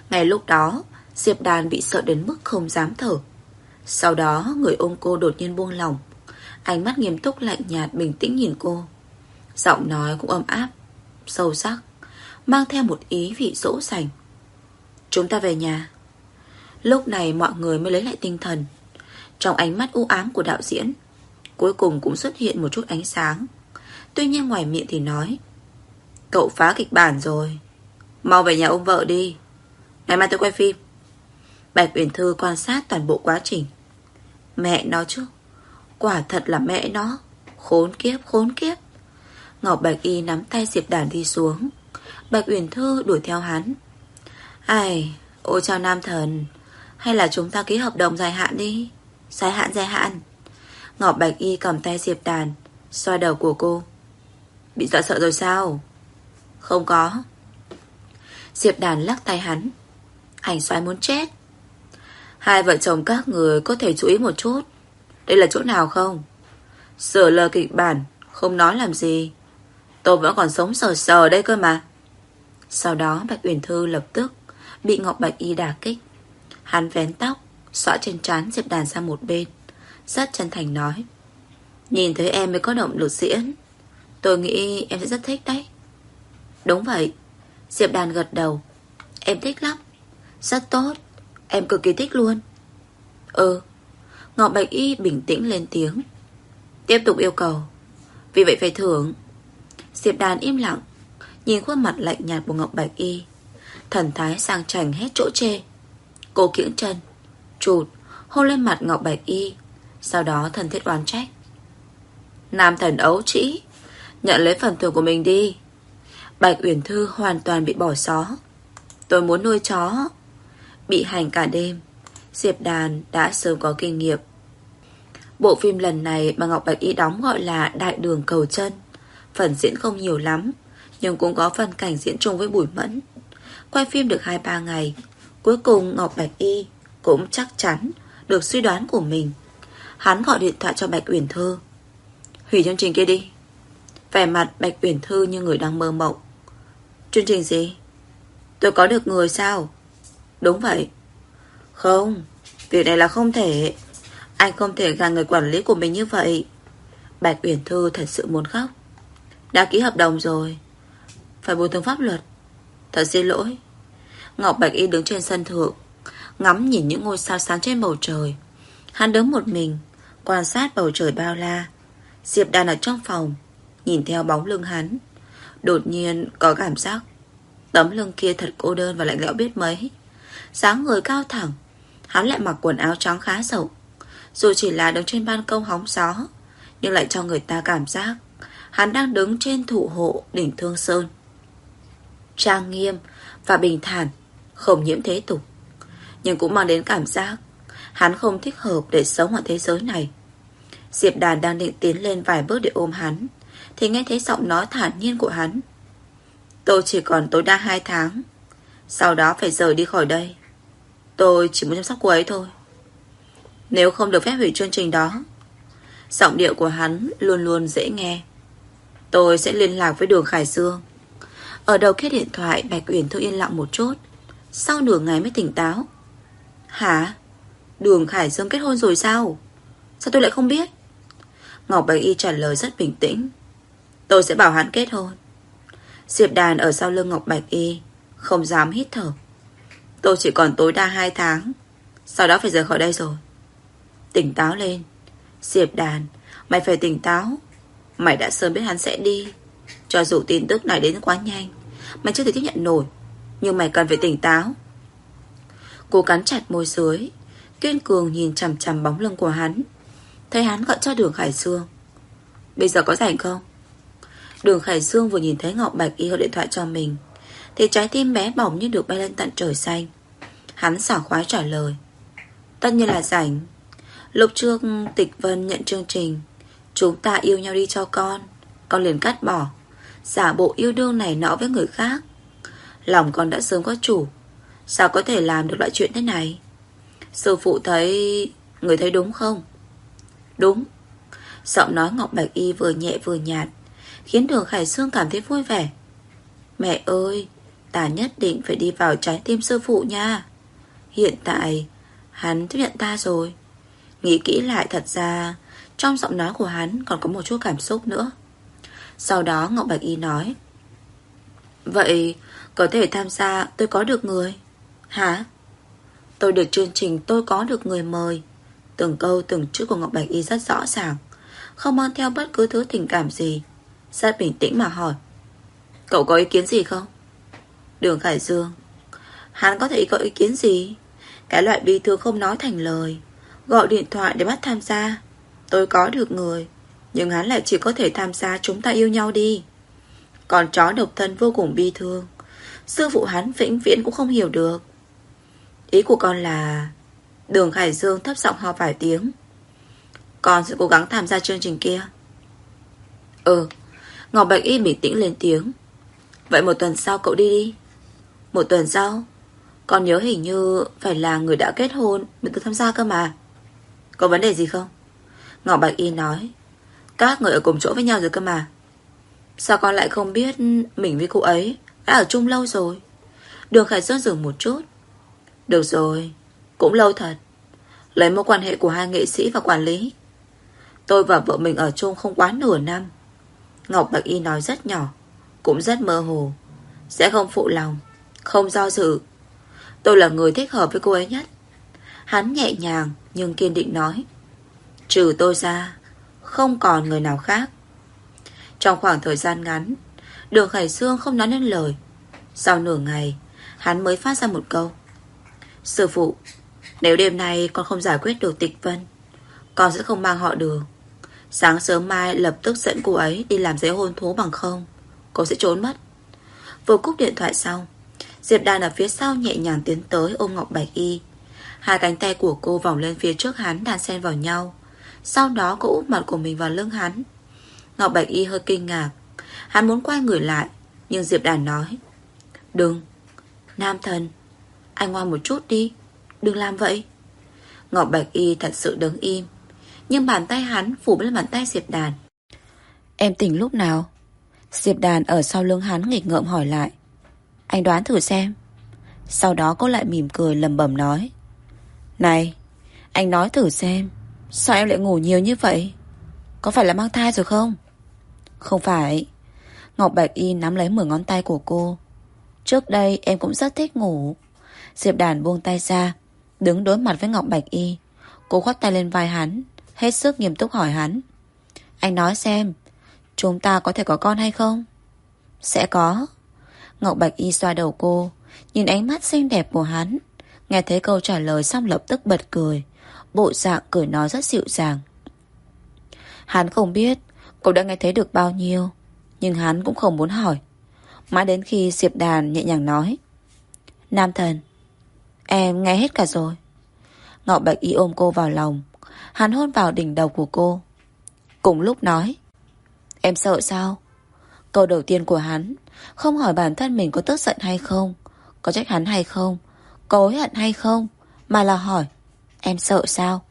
Ngay lúc đó Diệp Đàn bị sợ đến mức không dám thở. Sau đó, người ôm cô đột nhiên buông lỏng. Ánh mắt nghiêm túc lạnh nhạt bình tĩnh nhìn cô. Giọng nói cũng ấm áp, Sâu sắc, Mang theo một ý vị dỗ dành. Chúng ta về nhà. Lúc này mọi người mới lấy lại tinh thần. Trong ánh mắt u ám của đạo diễn, Cuối cùng cũng xuất hiện một chút ánh sáng. Tuy nhiên ngoài miệng thì nói, Cậu phá kịch bản rồi. Mau về nhà ôm vợ đi. Ngày mai tôi quay phim. Bạch Uyển Thư quan sát toàn bộ quá trình. Mẹ nó chứ, Quả thật là mẹ nó. Khốn kiếp khốn kiếp. Ngọc Bạch Y nắm tay Diệp Đàn đi xuống. Bạch Uyển Thư đuổi theo hắn. Ai Ôi chào nam thần, Hay là chúng ta ký hợp đồng dài hạn đi? Dài hạn dài hạn. Ngọc Bạch Y cầm tay Diệp Đàn, Xoa đầu của cô. Bị dọa sợ rồi sao? Không có. Diệp Đàn lắc tay hắn. Anh xoay muốn chết. Hai vợ chồng các người có thể chú ý một chút. Đây là chỗ nào không? Sửa lờ kịch bản, Không nói làm gì. Tôi vẫn còn sống sờ sờ đây cơ mà. Sau đó, Bạch Uyển Thư lập tức Bị Ngọc Bạch Y đả kích. Hắn vén tóc, Xõa trên trán Diệp Đàn sang một bên. Rất chân thành nói, Nhìn thấy em mới có động lực diễn. Tôi nghĩ em sẽ rất thích đấy. Đúng vậy. Diệp Đàn gật đầu, Em thích lắm. Rất tốt. Em cực kỳ thích luôn. Ừ. Ngọc Bạch Y bình tĩnh lên tiếng. Tiếp tục yêu cầu. Vì vậy phải thưởng. Diệp đàn im lặng, Nhìn khuôn mặt lạnh nhạt của Ngọc Bạch Y. Thần thái sang chảnh hết chỗ chê. Cô kiễng chân, Chụt, hôn lên mặt Ngọc Bạch Y. Sau đó thần thiết oán trách. Nam thần ấu trĩ, Nhận lấy phần thưởng của mình đi. Bạch Uyển Thư hoàn toàn bị bỏ xó. Tôi muốn nuôi chó. Bị hành cả đêm. Diệp Đàn đã sớm có kinh nghiệm. Bộ phim lần này mà Ngọc Bạch Y đóng gọi là Đại đường cầu chân. Phần diễn không nhiều lắm, Nhưng cũng có phần cảnh diễn chung với Bùi Mẫn. Quay phim được 2-3 ngày, Cuối cùng Ngọc Bạch Y Cũng chắc chắn được suy đoán của mình. Hắn gọi điện thoại cho Bạch Uyển Thư. Hủy chương trình kia đi. Vẻ mặt Bạch Uyển Thư như người đang mơ mộng. Chương trình gì? Tôi có được người sao? Đúng vậy. Không, Việc này là không thể. Anh không thể gạt người quản lý của mình như vậy. Bạch Uyển Thư thật sự muốn khóc. Đã ký hợp đồng rồi. Phải bồi thường pháp luật. Thật xin lỗi. Ngọc Bạch Y đứng trên sân thượng, Ngắm nhìn những ngôi sao sáng trên bầu trời. Hắn đứng một mình, Quan sát bầu trời bao la. Diệp Đàn ở trong phòng, Nhìn theo bóng lưng hắn. Đột nhiên có cảm giác Tấm lưng kia thật cô đơn và lạnh lẽo biết mấy dáng người cao thẳng. Hắn lại mặc quần áo trắng khá rộng. Dù chỉ là đứng trên ban công hóng gió, Nhưng lại cho người ta cảm giác Hắn đang đứng trên thủ hộ đỉnh Thương Sơn. Trang nghiêm Và bình thản, Không nhiễm thế tục, Nhưng cũng mang đến cảm giác Hắn không thích hợp để sống ở thế giới này. Diệp Đàn đang định tiến lên vài bước để ôm hắn, Thì nghe thấy giọng nói thản nhiên của hắn. Tôi chỉ còn tối đa 2 tháng sau đó phải rời đi khỏi đây. Tôi chỉ muốn chăm sóc cô ấy thôi. Nếu không được phép hủy chương trình đó, Giọng điệu của hắn luôn luôn dễ nghe. Tôi sẽ liên lạc với đường Khải Dương. Ở đầu kia điện thoại, Bạch Uyển Thư yên lặng một chút. Sau nửa ngày mới tỉnh táo. Hả? Đường Khải Dương kết hôn rồi sao? Sao tôi lại không biết? Ngọc Bạch Y trả lời rất bình tĩnh. Tôi sẽ bảo hắn kết hôn. Diệp Đàn ở sau lưng Ngọc Bạch Y. Không dám hít thở. Tôi chỉ còn tối đa 2 tháng. Sau đó phải rời khỏi đây rồi. Tỉnh táo lên. Diệp Đàn, Mày phải tỉnh táo. Mày đã sớm biết hắn sẽ đi. Cho dù tin tức này đến quá nhanh, Mày chưa thể tiếp nhận nổi. Nhưng mày cần phải tỉnh táo. Cô cắn chặt môi dưới, Kiên cường nhìn chằm chằm bóng lưng của hắn. Thấy hắn gọi cho đường Khải Dương. Bây giờ có rảnh không? Đường Khải Dương vừa nhìn thấy Ngọc Bạch Y gọi điện thoại cho mình. Thì trái tim bé bỏng như được bay lên tận trời xanh. Hắn sảng khoái trả lời, Tất nhiên là rảnh. Lúc trước Tịch Vân nhận chương trình, Chúng ta yêu nhau đi cho con Con liền cắt bỏ. Giả bộ yêu đương này nọ với người khác, Lòng con đã sớm có chủ. Sao có thể làm được loại chuyện thế này? Sư phụ thấy, Người thấy đúng không? Đúng. Giọng nói Ngọc Bạch Y vừa nhẹ vừa nhạt, Khiến đường Khải Sương cảm thấy vui vẻ. Mẹ ơi Ta nhất định phải đi vào trái tim sư phụ nha. Hiện tại, Hắn tiếp nhận ta rồi. Nghĩ kỹ lại thật ra, Trong giọng nói của hắn còn có một chút cảm xúc nữa. Sau đó Ngọc Bạch Y nói, Vậy Có thể tham gia, tôi có được người? Hả? Tôi được chương trình tôi có được người mời. Từng câu từng chữ của Ngọc Bạch Y rất rõ ràng, Không mang theo bất cứ thứ tình cảm gì. Rất bình tĩnh mà hỏi, Cậu có ý kiến gì không? Đường Khải Dương. Hắn có thể có ý kiến gì? Cái loại bi thương không nói thành lời. Gọi điện thoại để bắt tham gia. Tôi có được người, Nhưng hắn lại chỉ có thể tham gia chúng ta yêu nhau đi. Còn chó độc thân vô cùng bi thương. Sư phụ hắn vĩnh viễn cũng không hiểu được. Ý của con là, Đường Khải Dương thấp giọng ho vài tiếng. Con sẽ cố gắng tham gia chương trình kia. Ừ. Ngọc Bạch Y bình tĩnh lên tiếng. Vậy một tuần sau cậu đi đi. Một tuần sau, Con nhớ hình như phải là người đã kết hôn Mới được tham gia cơ mà. Có vấn đề gì không? Ngọc Bạch Y nói, Các người ở cùng chỗ với nhau rồi cơ mà. Sao con lại không biết Mình với cô ấy đã ở chung lâu rồi? Đường Khải Dương dừng một chút. Được rồi, Cũng lâu thật. Lấy mối quan hệ của hai nghệ sĩ và quản lý. Tôi và vợ mình ở chung không quá nửa năm. Ngọc Bạch Y nói rất nhỏ, Cũng rất mơ hồ. Sẽ không phụ lòng. Không do dự. Tôi là người thích hợp với cô ấy nhất. Hắn nhẹ nhàng nhưng kiên định nói. Trừ tôi ra, Không còn người nào khác. Trong khoảng thời gian ngắn, Đường Khải Sương không nói nên lời. Sau nửa ngày, Hắn mới phát ra một câu. Sư phụ, Nếu đêm nay con không giải quyết được tịch vân, Con sẽ không mang họ đường Sáng sớm mai lập tức dẫn cô ấy Đi làm giấy hôn thú bằng không. Cô sẽ trốn mất. Vừa cúp điện thoại xong Diệp Đàn ở phía sau nhẹ nhàng tiến tới ôm Ngọc Bạch Y. Hai cánh tay của cô vòng lên phía trước hắn đàn xen vào nhau. Sau đó cô úp mặt của mình vào lưng hắn. Ngọc Bạch Y hơi kinh ngạc. Hắn muốn quay người lại, Nhưng Diệp Đàn nói, Đừng, Nam thần, Anh ngoan một chút đi, Đừng làm vậy. Ngọc Bạch Y thật sự đứng im, Nhưng bàn tay hắn phủ lên bàn tay Diệp Đàn Em tỉnh lúc nào? Diệp Đàn ở sau lưng hắn nghịch ngợm hỏi lại. Anh đoán thử xem. Sau đó cô lại mỉm cười lầm bẩm nói. Này, Anh nói thử xem, Sao em lại ngủ nhiều như vậy? Có phải là mang thai rồi không? Không phải. Ngọc Bạch Y nắm lấy 10 ngón tay của cô. Trước đây em cũng rất thích ngủ. Diệp Đàn buông tay ra, Đứng đối mặt với Ngọc Bạch Y. Cô khoát tay lên vai hắn, Hết sức nghiêm túc hỏi hắn. Anh nói xem, Chúng ta có thể có con hay không? Sẽ có. Ngọc Bạch Y xoa đầu cô, Nhìn ánh mắt xinh đẹp của hắn. Nghe thấy câu trả lời xong lập tức bật cười. Bộ dạng cười nói rất dịu dàng. Hắn không biết Cô đã nghe thấy được bao nhiêu, Nhưng hắn cũng không muốn hỏi. Mãi đến khi Diệp Đàn nhẹ nhàng nói, Nam thần, Em nghe hết cả rồi. Ngọc Bạch Y ôm cô vào lòng. Hắn hôn vào đỉnh đầu của cô. Cùng lúc nói, Em sợ sao? Câu đầu tiên của hắn không hỏi bản thân mình có tức giận hay không, Có trách hắn hay không, Có hối hận hay không, Mà là hỏi, Em sợ sao?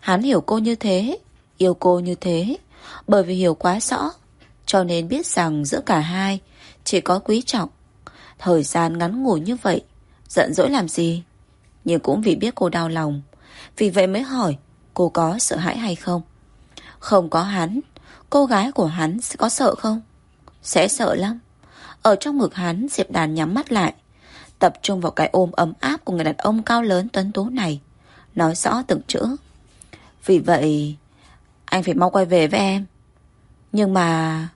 Hắn hiểu cô như thế, Yêu cô như thế, Bởi vì hiểu quá rõ, Cho nên biết rằng giữa cả hai Chỉ có quý trọng. Thời gian ngắn ngủi như vậy, Giận dỗi làm gì? Nhưng cũng vì biết cô đau lòng, Vì vậy mới hỏi Cô có sợ hãi hay không. Không có hắn, Cô gái của hắn sẽ có sợ không? Sẽ sợ lắm. Ở trong ngực hắn, Diệp đàn nhắm mắt lại. Tập trung vào cái ôm ấm áp Của người đàn ông cao lớn tuấn tú này. Nói rõ từng chữ. Vì vậy, Anh phải mau quay về với em. Nhưng mà,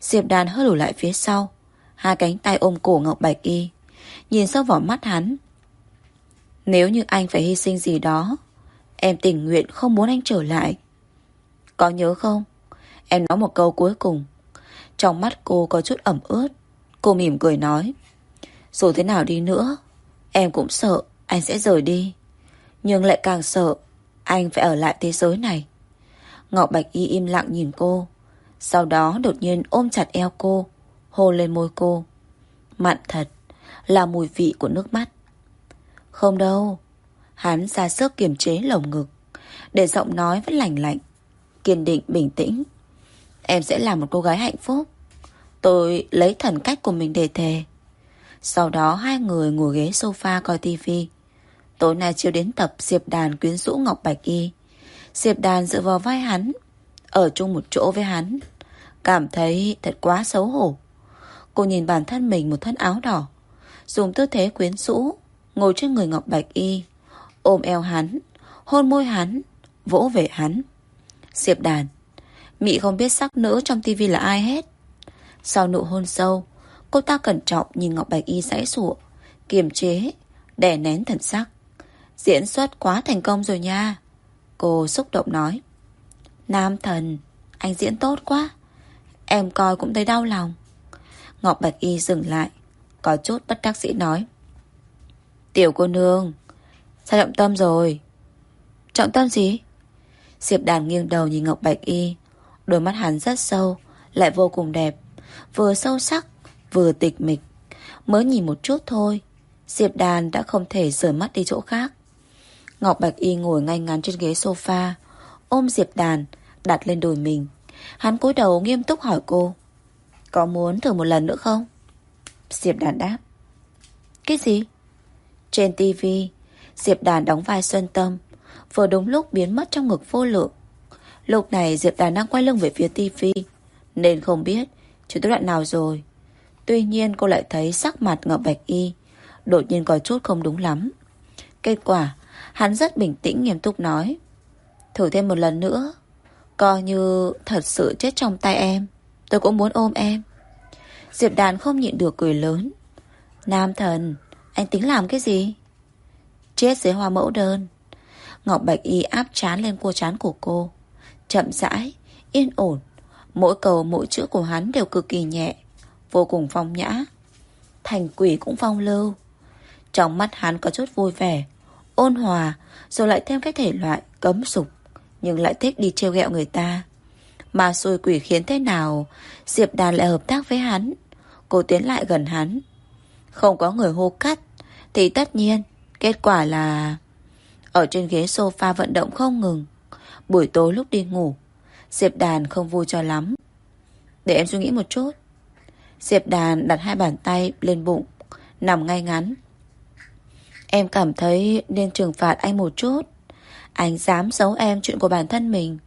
Diệp đàn hơi lùi lại phía sau. Hai cánh tay ôm cổ Ngọc Bạch Y. Nhìn sâu vào mắt hắn. Nếu như anh phải hy sinh gì đó, Em tình nguyện không muốn anh trở lại. Có nhớ không? Em nói một câu cuối cùng. Trong mắt cô có chút ẩm ướt. Cô mỉm cười nói, Dù thế nào đi nữa, Em cũng sợ anh sẽ rời đi. Nhưng lại càng sợ Anh phải ở lại thế giới này. Ngọc Bạch Y im lặng nhìn cô, Sau đó đột nhiên ôm chặt eo cô, Hôn lên môi cô. Mặn thật, Là mùi vị của nước mắt. Không đâu, Hắn ra sức kiềm chế lồng ngực, Để giọng nói vẫn lành lạnh, Kiên định, bình tĩnh. Em sẽ là một cô gái hạnh phúc. Tôi lấy thần cách của mình để thề. Sau đó hai người ngồi ghế sofa coi tivi Tối nay chưa đến tập Diệp Đàn quyến rũ Ngọc Bạch Y. Diệp Đàn dựa vào vai hắn, Ở chung một chỗ với hắn. Cảm thấy thật quá xấu hổ. Cô nhìn bản thân mình một thân áo đỏ, Dùng tư thế quyến rũ, Ngồi trên người Ngọc Bạch Y, Ôm eo hắn, Hôn môi hắn, Vỗ về hắn. Diệp Đàn, Mị không biết sắc nữ trong tivi là ai hết. Sau nụ hôn sâu, Cô ta cẩn trọng nhìn Ngọc Bạch Y sãi sụa Kiềm chế, Đè nén thần sắc. Diễn xuất quá thành công rồi nha. Cô xúc động nói, Nam thần, Anh diễn tốt quá. Em coi cũng thấy đau lòng. Ngọc Bạch Y dừng lại, Có chút bất đắc sĩ nói, Tiểu cô nương, Sao trọng tâm rồi? Trọng tâm gì? Diệp đàn nghiêng đầu nhìn Ngọc Bạch Y, Đôi mắt hắn rất sâu, Lại vô cùng đẹp. Vừa sâu sắc, Vừa tịch mịch Mới nhìn một chút thôi, Diệp đàn đã không thể rời mắt đi chỗ khác Ngọc Bạch Y ngồi ngay ngắn trên ghế sofa, Ôm Diệp đàn, Đặt lên đùi mình Hắn cúi đầu nghiêm túc hỏi cô, Có muốn thử một lần nữa không? Diệp đàn đáp, Cái gì? Trên tivi Diệp đàn đóng vai Xuân Tâm, Vừa đúng lúc biến mất trong ngực vô lượng Lúc này Diệp Đàn đang quay lưng về phía tivi Nên không biết Chuyện tới đoạn nào rồi? Tuy nhiên cô lại thấy sắc mặt Ngọc Bạch Y Đột nhiên có chút không đúng lắm. Kết quả, Hắn rất bình tĩnh nghiêm túc nói, Thử thêm một lần nữa. Coi như thật sự chết trong tay em, Tôi cũng muốn ôm em. Diệp đàn không nhịn được cười lớn, Nam thần, Anh tính làm cái gì? Chết dưới hoa mẫu đơn. Ngọc Bạch Y áp chán lên cô chán của cô, Chậm rãi, Yên ổn Mỗi cầu mỗi chữ của hắn đều cực kỳ nhẹ, Vô cùng phong nhã. Thành quỷ cũng phong lưu. Trong mắt hắn có chút vui vẻ, Ôn hòa, Rồi lại thêm cái thể loại cấm sục, Nhưng lại thích đi trêu ghẹo người ta. Mà xui quỷ khiến thế nào, Diệp Đàn lại hợp tác với hắn. Cô tiến lại gần hắn. Không có người hô cắt, Thì tất nhiên, Kết quả là Ở trên ghế sofa vận động không ngừng. Buổi tối lúc đi ngủ Diệp Đàn không vui cho lắm. Để em suy nghĩ một chút. Diệp Đàn đặt hai bàn tay lên bụng, Nằm ngay ngắn. Em cảm thấy nên trừng phạt anh một chút. Anh dám giấu em chuyện của bản thân mình.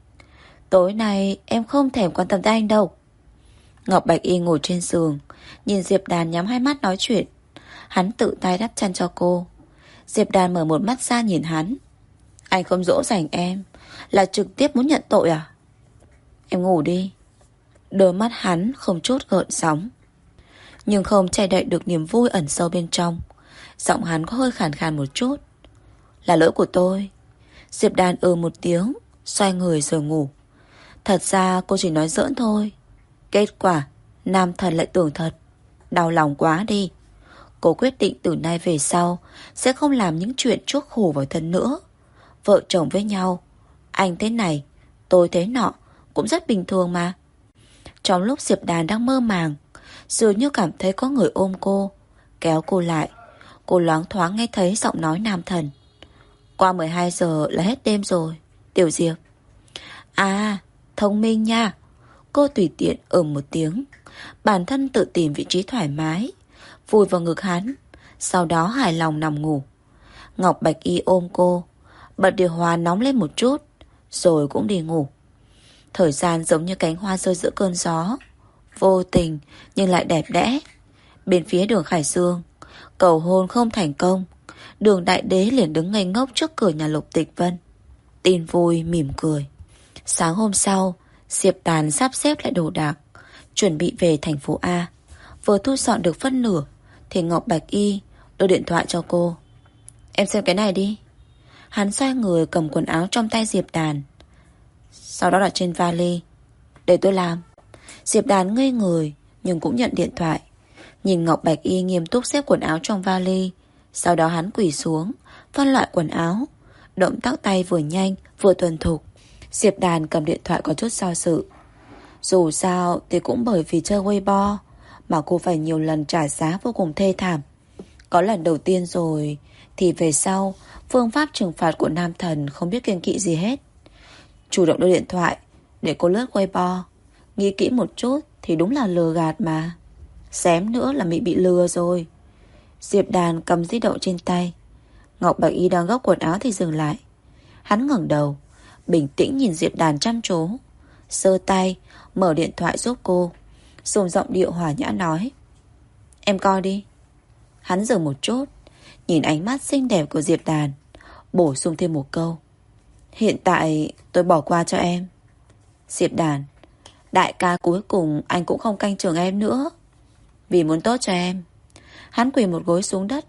Tối nay em không thèm quan tâm tới anh đâu. Ngọc Bạch Y ngồi trên giường, Nhìn Diệp Đàn nhắm hai mắt nói chuyện. Hắn tự tay đắp chăn cho cô. Diệp Đàn mở một mắt ra nhìn hắn. Anh không dỗ dành em, Là trực tiếp muốn nhận tội à? Em ngủ đi. Đôi mắt hắn không chút gợn sóng. Nhưng không che đậy được niềm vui ẩn sâu bên trong. Giọng hắn có hơi khàn khàn một chút. Là lỗi của tôi. Diệp Đàn ừ một tiếng, Xoay người rồi ngủ. Thật ra cô chỉ nói giỡn thôi. Kết quả, Nam thần lại tưởng thật. Đau lòng quá đi. Cô quyết định từ nay về sau Sẽ không làm những chuyện chuốc khổ vào thân nữa. Vợ chồng với nhau. Anh thế này, Tôi thế nọ. Cũng rất bình thường mà. Trong lúc Diệp Đàn đang mơ màng, Dường như cảm thấy có người ôm cô, Kéo cô lại. Cô loáng thoáng nghe thấy giọng nói nam thần. Qua 12 giờ là hết đêm rồi, Tiểu Diệp. À thông minh nha. Cô tùy tiện ở một tiếng. Bản thân tự tìm vị trí thoải mái, Vùi vào ngực hắn, Sau đó hài lòng nằm ngủ. Ngọc Bạch Y ôm cô, Bật điều hòa nóng lên một chút, Rồi cũng đi ngủ. Thời gian giống như cánh hoa rơi giữa cơn gió. Vô tình, nhưng lại đẹp đẽ. Bên phía đường Khải Dương, Cầu hôn không thành công. Đường đại đế liền đứng ngây ngốc trước cửa nhà lục tịch vân. Tin vui, mỉm cười. Sáng hôm sau, Diệp Tàn sắp xếp lại đồ đạc, Chuẩn bị về thành phố A. Vừa thu dọn được phân nửa, Thì Ngọc Bạch Y đưa điện thoại cho cô. Em xem cái này đi. Hắn xoay người cầm quần áo trong tay Diệp tàn. Sau đó là trên vali. Để tôi làm. Diệp Đàn ngây người, Nhưng cũng nhận điện thoại. Nhìn Ngọc Bạch Y nghiêm túc xếp quần áo trong vali. Sau đó hắn quỳ xuống, Phân loại quần áo. Động tác tay vừa nhanh, vừa thuần thục. Diệp Đàn cầm điện thoại có chút do sự. Dù sao thì cũng bởi vì chơi Weibo, Mà cô phải nhiều lần trả giá vô cùng thê thảm. Có lần đầu tiên rồi, Thì về sau, Phương pháp trừng phạt của nam thần Không biết kiên kỵ gì hết. Chủ động đưa điện thoại Để cô lướt Weibo. Nghĩ kỹ một chút thì đúng là lừa gạt mà. Xém nữa là bị bị lừa rồi. Diệp đàn cầm di động trên tay. Ngọc Bạch Y đang góc quần áo thì dừng lại. Hắn ngẩng đầu, Bình tĩnh nhìn Diệp đàn chăm chú. Sơ tay, Mở điện thoại giúp cô. Dùng giọng điệu hòa nhã nói, Em coi đi. Hắn dừng một chút, Nhìn ánh mắt xinh đẹp của Diệp đàn, Bổ sung thêm một câu Hiện tại tôi bỏ qua cho em. Diệp đàn, Đại ca cuối cùng anh cũng không canh trường em nữa. Vì muốn tốt cho em, Hắn quỳ một gối xuống đất,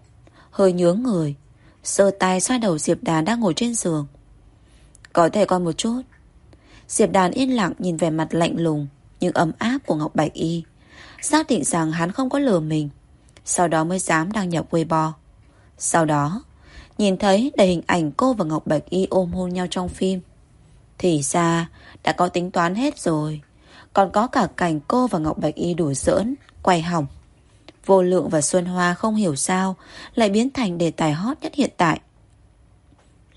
Hơi nhướng người Sơ tay xoay đầu Diệp Đàn đang ngồi trên giường. Có thể coi một chút. Diệp Đàn yên lặng nhìn về mặt lạnh lùng, Nhưng ấm áp của Ngọc Bạch Y, Xác định rằng hắn không có lừa mình, Sau đó mới dám đăng nhập Weibo. Sau đó Nhìn thấy đầy hình ảnh cô và Ngọc Bạch Y ôm hôn nhau trong phim, Thì ra Đã có tính toán hết rồi. Còn có cả cảnh cô và Ngọc Bạch Y đùa giỡn, Quay hỏng. Vô lượng và Xuân Hoa không hiểu sao Lại biến thành đề tài hot nhất hiện tại.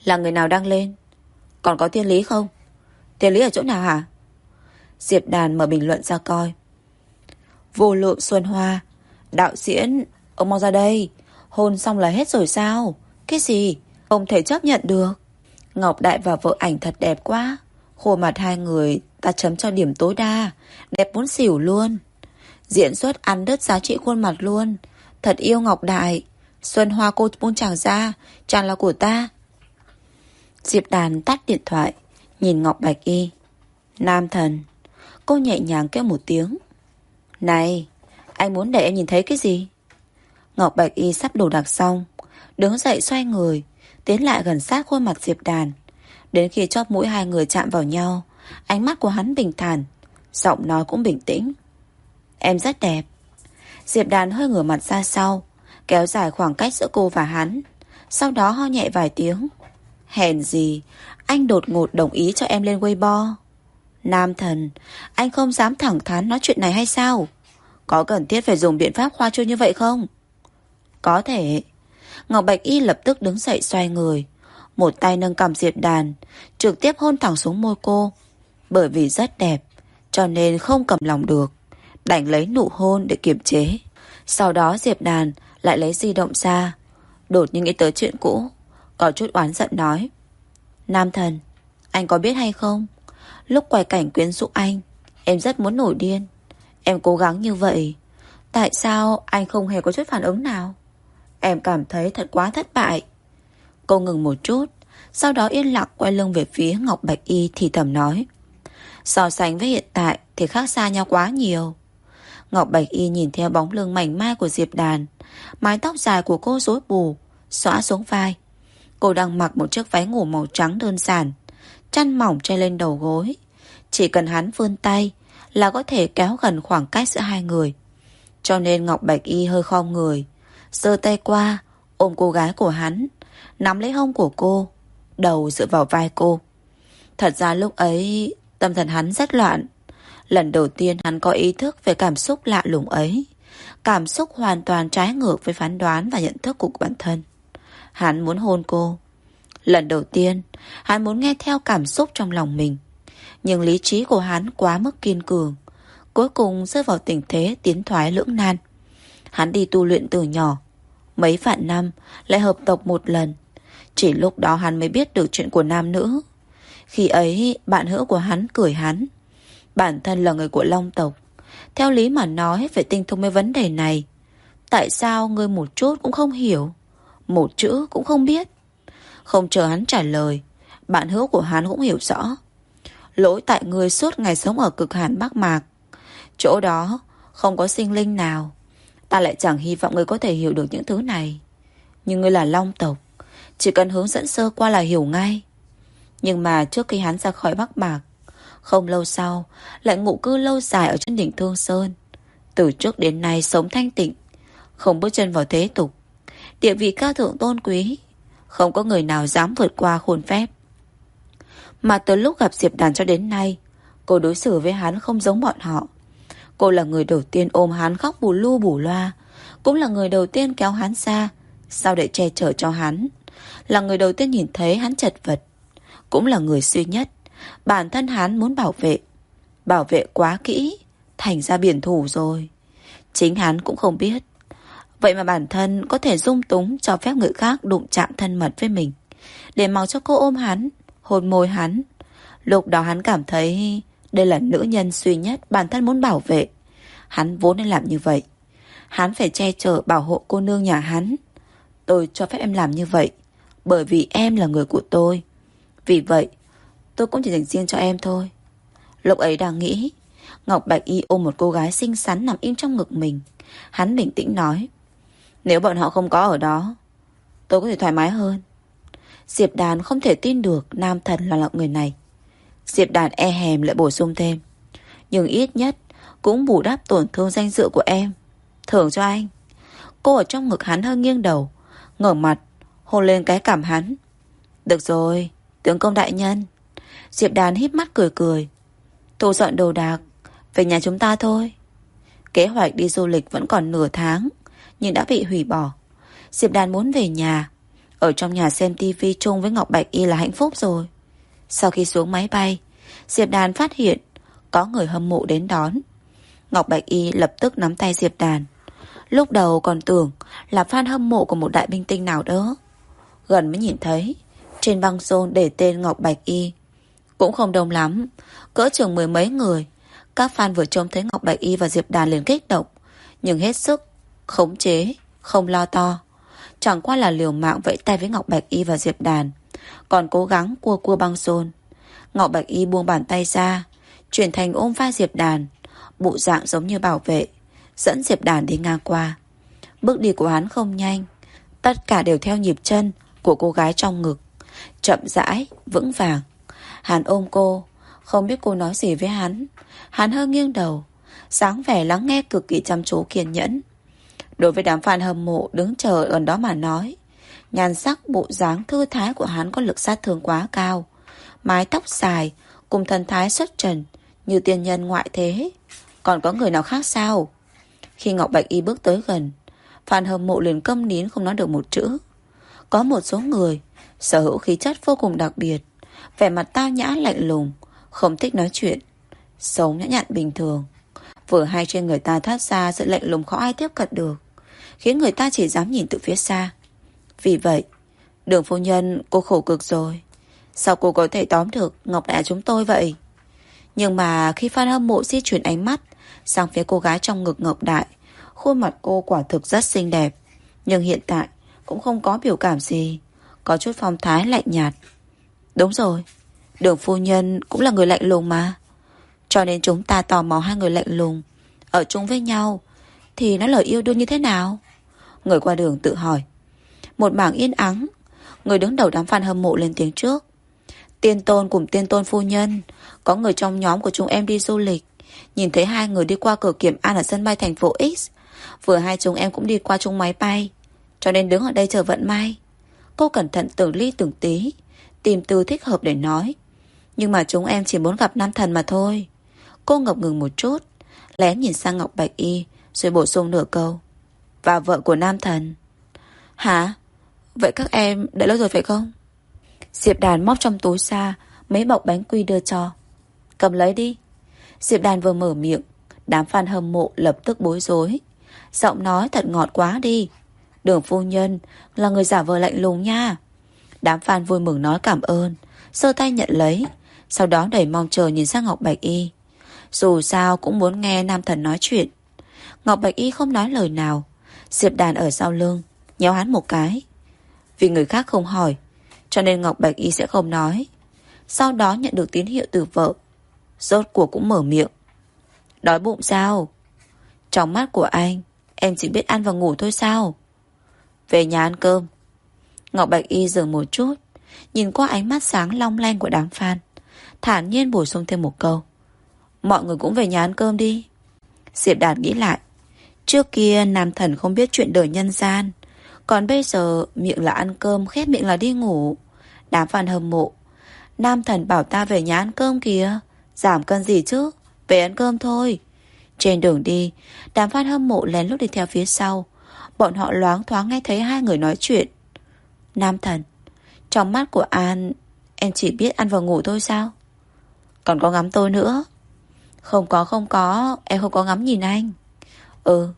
Là người nào đăng lên? Còn có thiên lý không? Thiên lý ở chỗ nào hả? Diệp Đàn mở bình luận ra coi. Vô lượng, Xuân Hoa, Đạo diễn, Ông mau ra đây. Hôn xong là hết rồi sao? Cái gì? Không thể chấp nhận được. Ngọc Đại và vợ ảnh thật đẹp quá. Khuôn mặt hai người, ta chấm cho điểm tối đa. Đẹp muốn xỉu luôn. Diễn xuất ăn đứt giá trị khuôn mặt luôn. Thật yêu Ngọc Đại. Xuân Hoa cô buông chàng ra. Chàng là của ta. Diệp Đàn tắt điện thoại, Nhìn Ngọc Bạch Y. Nam thần, Cô nhẹ nhàng kêu một tiếng. Này, Anh muốn để em nhìn thấy cái gì? Ngọc Bạch Y sắp đồ đạc xong. Đứng dậy xoay người, Tiến lại gần sát khuôn mặt Diệp Đàn. Đến khi chóp mũi hai người chạm vào nhau, Ánh mắt của hắn bình thản, Giọng nói cũng bình tĩnh. Em rất đẹp. Diệp Đàn hơi ngửa mặt ra sau, Kéo dài khoảng cách giữa cô và hắn, Sau đó ho nhẹ vài tiếng. Hèn gì, Anh đột ngột đồng ý cho em lên Weibo. Nam thần, Anh không dám thẳng thắn nói chuyện này hay sao? Có cần thiết phải dùng biện pháp khoa trương như vậy không? Có thể. Ngọc Bạch Y lập tức đứng dậy xoay người. Một tay nâng cầm diệt đàn, Trực tiếp hôn thẳng xuống môi cô. Bởi vì rất đẹp, Cho nên không cầm lòng được. Đành lấy nụ hôn để kiềm chế. Sau đó Diệp Đàn lại lấy di động ra. Đột nhiên nghĩ tới chuyện cũ, Có chút oán giận nói. Nam thần, Anh có biết hay không? Lúc quay cảnh quyến rũ anh, Em rất muốn nổi điên. Em cố gắng như vậy, Tại sao anh không hề có chút phản ứng nào? Em cảm thấy thật quá thất bại. Cô ngừng một chút, Sau đó yên lặng quay lưng về phía Ngọc Bạch Y thì thầm nói, So sánh với hiện tại Thì khác xa nhau quá nhiều. Ngọc Bạch Y nhìn theo bóng lưng mảnh mai của Diệp Đàn, Mái tóc dài của cô rối bù, Xõa xuống vai. Cô đang mặc một chiếc váy ngủ màu trắng đơn giản, Chăn mỏng che lên đầu gối. Chỉ cần hắn vươn tay Là có thể kéo gần khoảng cách giữa hai người. Cho nên Ngọc Bạch Y hơi khom người giơ tay qua, Ôm cô gái của hắn, Nắm lấy hông của cô, Đầu dựa vào vai cô. Thật ra lúc ấy, Tâm thần hắn rất loạn. Lần đầu tiên hắn có ý thức về cảm xúc lạ lùng ấy. Cảm xúc hoàn toàn trái ngược với phán đoán và nhận thức của bản thân. Hắn muốn hôn cô. Lần đầu tiên, Hắn muốn nghe theo cảm xúc trong lòng mình. Nhưng lý trí của hắn quá mức kiên cường. Cuối cùng rơi vào tình thế tiến thoái lưỡng nan. Hắn đi tu luyện từ nhỏ. Mấy vạn năm, Lại hợp tộc một lần. Chỉ lúc đó hắn mới biết được chuyện của nam nữ. Khi ấy, bạn hữu của hắn cười hắn. Bản thân là người của Long tộc. Theo lý mà nói, Phải tinh thông với vấn đề này. Tại sao ngươi một chút cũng không hiểu? Một chữ cũng không biết. Không chờ hắn trả lời, Bạn hữu của hắn cũng hiểu rõ. Lỗi tại ngươi suốt ngày sống ở cực hàn Bắc Mạc. Chỗ đó Không có sinh linh nào. Ta lại chẳng hy vọng ngươi có thể hiểu được những thứ này. Nhưng ngươi là long tộc, Chỉ cần hướng dẫn sơ qua là hiểu ngay. Nhưng mà trước khi hắn ra khỏi Bắc Mạc, Không lâu sau, Lại ngụ cư lâu dài ở trên đỉnh Thương Sơn. Từ trước đến nay sống thanh tịnh, Không bước chân vào thế tục. Địa vị cao thượng tôn quý, Không có người nào dám vượt qua khuôn phép. Mà từ lúc gặp Diệp Đàn cho đến nay, Cô đối xử với hắn không giống bọn họ. Cô là người đầu tiên ôm hắn khóc bù lu bù loa, Cũng là người đầu tiên kéo hắn ra. Sao để che chở cho hắn? Là người đầu tiên nhìn thấy hắn chật vật, Cũng là người duy nhất. Bản thân hắn muốn bảo vệ Bảo vệ quá kỹ, Thành ra biển thủ rồi. Chính hắn cũng không biết. Vậy mà bản thân có thể dung túng Cho phép người khác đụng chạm thân mật với mình. Để mong cho cô ôm hắn, Hôn môi hắn, Lúc đó hắn cảm thấy đây là nữ nhân duy nhất bản thân muốn bảo vệ. Hắn vốn nên làm như vậy. Hắn phải che chở bảo hộ cô nương nhà hắn. Tôi cho phép em làm như vậy. Bởi vì em là người của tôi. Vì vậy, tôi cũng chỉ dành riêng cho em thôi. Lúc ấy đang nghĩ, Ngọc Bạch Y ôm một cô gái xinh xắn nằm im trong ngực mình. Hắn bình tĩnh nói. Nếu bọn họ không có ở đó, tôi có thể thoải mái hơn. Diệp Đàn không thể tin được nam thần là loại người này. Diệp Đạt e hèm lại bổ sung thêm. Nhưng ít nhất, Cũng bù đắp tổn thương danh dự của em. Thưởng cho anh. Cô ở trong ngực hắn hơi nghiêng đầu, ngẩng mặt, Hôn lên cái cảm hắn. Được rồi, Tướng công đại nhân. Diệp Đàn híp mắt cười cười. Thu dọn đồ đạc, Về nhà chúng ta thôi. Kế hoạch đi du lịch vẫn còn nửa tháng, Nhưng đã bị hủy bỏ. Diệp Đàn muốn về nhà. Ở trong nhà xem tivi chung với Ngọc Bạch Y là hạnh phúc rồi sau khi xuống máy bay, Diệp Đàn phát hiện có người hâm mộ đến đón. Ngọc Bạch Y lập tức nắm tay Diệp Đàn. Lúc đầu còn tưởng là fan hâm mộ của một đại minh tinh nào đó. Gần mới nhìn thấy, trên băng rôn để tên Ngọc Bạch Y. Cũng không đông lắm, cỡ chừng mười mấy người. Các fan vừa trông thấy Ngọc Bạch Y và Diệp Đàn liền kích động, nhưng hết sức, khống chế, không lo to. Chẳng qua là liều mạng vẫy tay với Ngọc Bạch Y và Diệp Đàn. Còn cố gắng cua cua băng xôn. Ngọc Bạch Y buông bàn tay ra Chuyển thành ôm vai Diệp Đàn Bộ dạng giống như bảo vệ Dẫn Diệp Đàn đi ngang qua. Bước đi của hắn không nhanh Tất cả đều theo nhịp chân Của cô gái trong ngực Chậm rãi, vững vàng. Hắn ôm cô Không biết cô nói gì với hắn. Hắn hơi nghiêng đầu sáng vẻ lắng nghe cực kỳ chăm chú kiên nhẫn. Đối với đám fan hâm mộ đứng chờ gần đó mà nói Nhan sắc, bộ dáng, thư thái của hắn có lực sát thương quá cao. Mái tóc dài, Cùng thần thái xuất trần, Như tiên nhân ngoại thế. Còn có người nào khác sao? Khi Ngọc Bạch Y bước tới gần, Phan hâm mộ liền câm nín không nói được một chữ. Có một số người, Sở hữu khí chất vô cùng đặc biệt, Vẻ mặt tao nhã, lạnh lùng, Không thích nói chuyện, Sống nhã nhặn bình thường. Vừa hay trên người ta thoát ra sự lạnh lùng khó ai tiếp cận được, Khiến người ta chỉ dám nhìn từ phía xa. Vì vậy, Đường phu nhân, cô khổ cực rồi. Sao cô có thể tóm được Ngọc Đại chúng tôi vậy? Nhưng mà khi Phan Hâm Mộ di chuyển ánh mắt Sang phía cô gái trong ngực Ngọc Đại, Khuôn mặt cô quả thực rất xinh đẹp. Nhưng hiện tại Cũng không có biểu cảm gì, Có chút phong thái lạnh nhạt. Đúng rồi, Đường phu nhân cũng là người lạnh lùng mà. Cho nên chúng ta tò mò hai người lạnh lùng Ở chung với nhau Thì nó lời yêu đương như thế nào? Người qua đường tự hỏi. Một mảng yên ắng. Người đứng đầu đám fan hâm mộ lên tiếng trước. Tiên tôn cùng tiên tôn phu nhân, Có người trong nhóm của chúng em đi du lịch. Nhìn thấy hai người đi qua cửa kiểm an Ở sân bay thành phố X, Vừa hai chúng em cũng đi qua chung máy bay. Cho nên đứng ở đây chờ vận may. Cô cẩn thận từng ly từng tí, Tìm từ thích hợp để nói. Nhưng mà chúng em chỉ muốn gặp nam thần mà thôi. Cô ngập ngừng một chút, Lén nhìn sang Ngọc Bạch Y, Rồi bổ sung nửa câu. Và vợ của nam thần. Hả? Vậy các em đã lâu rồi phải không? Diệp Đàn móc trong túi xa Mấy bọc bánh quy đưa cho. Cầm lấy đi. Diệp Đàn vừa mở miệng, Đám fan hâm mộ lập tức bối rối. Giọng nói thật ngọt quá đi. Đường phu nhân là người giả vờ lạnh lùng nha. Đám fan vui mừng nói cảm ơn Sơ tay nhận lấy, Sau đó đẩy mong chờ nhìn sang Ngọc Bạch Y. Dù sao cũng muốn nghe nam thần nói chuyện. Ngọc Bạch Y không nói lời nào. Diệp đàn ở sau lưng, Nhéo hắn một cái. Vì người khác không hỏi, Cho nên Ngọc Bạch Y sẽ không nói. Sau đó nhận được tín hiệu từ vợ, Rốt cuộc cũng mở miệng. Đói bụng sao? Trong mắt của anh, Em chỉ biết ăn và ngủ thôi sao? Về nhà ăn cơm. Ngọc Bạch Y dừng một chút, Nhìn qua ánh mắt sáng long lanh của đám fan, Thản nhiên bổ sung thêm một câu. Mọi người cũng về nhà ăn cơm đi. Diệp Đạt nghĩ lại, Trước kia nam thần không biết chuyện đời nhân gian còn bây giờ, miệng là ăn cơm Khép miệng là đi ngủ. Đám fan hâm mộ. Nam thần bảo ta về nhà ăn cơm kìa. Giảm cân gì chứ? Về ăn cơm thôi. Trên đường đi, Đám fan hâm mộ lén lút đi theo phía sau. Bọn họ loáng thoáng nghe thấy hai người nói chuyện. Nam thần. Trong mắt của An, Em chỉ biết ăn và ngủ thôi sao? Còn có ngắm tôi nữa? Không có không có. Em không có ngắm nhìn anh. Ừ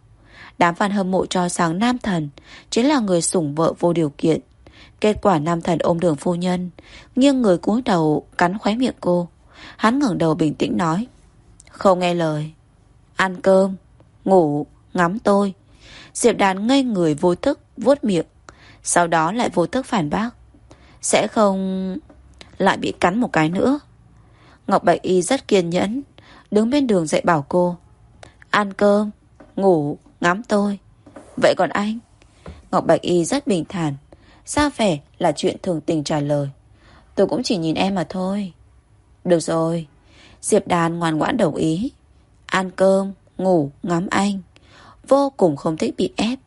Đám fan hâm mộ cho rằng Nam Thần Chính là người sủng vợ vô điều kiện. Kết quả Nam Thần ôm đường phu nhân Nghiêng người cúi đầu cắn khóe miệng cô. Hắn ngẩng đầu bình tĩnh nói Không nghe lời. Ăn cơm, ngủ, ngắm tôi. Diệp đàn ngây người vô thức vuốt miệng. Sau đó lại vô thức phản bác Sẽ không Lại bị cắn một cái nữa. Ngọc Bạch Y rất kiên nhẫn Đứng bên đường dạy bảo cô Ăn cơm, ngủ, ngắm tôi. Vậy còn anh? Ngọc Bạch Y rất bình thản. Ra vẻ là chuyện thường tình trả lời. Tôi cũng chỉ nhìn em mà thôi. Được rồi. Diệp Đàn ngoan ngoãn đồng ý. Ăn cơm, ngủ, ngắm anh. Vô cùng không thích bị ép.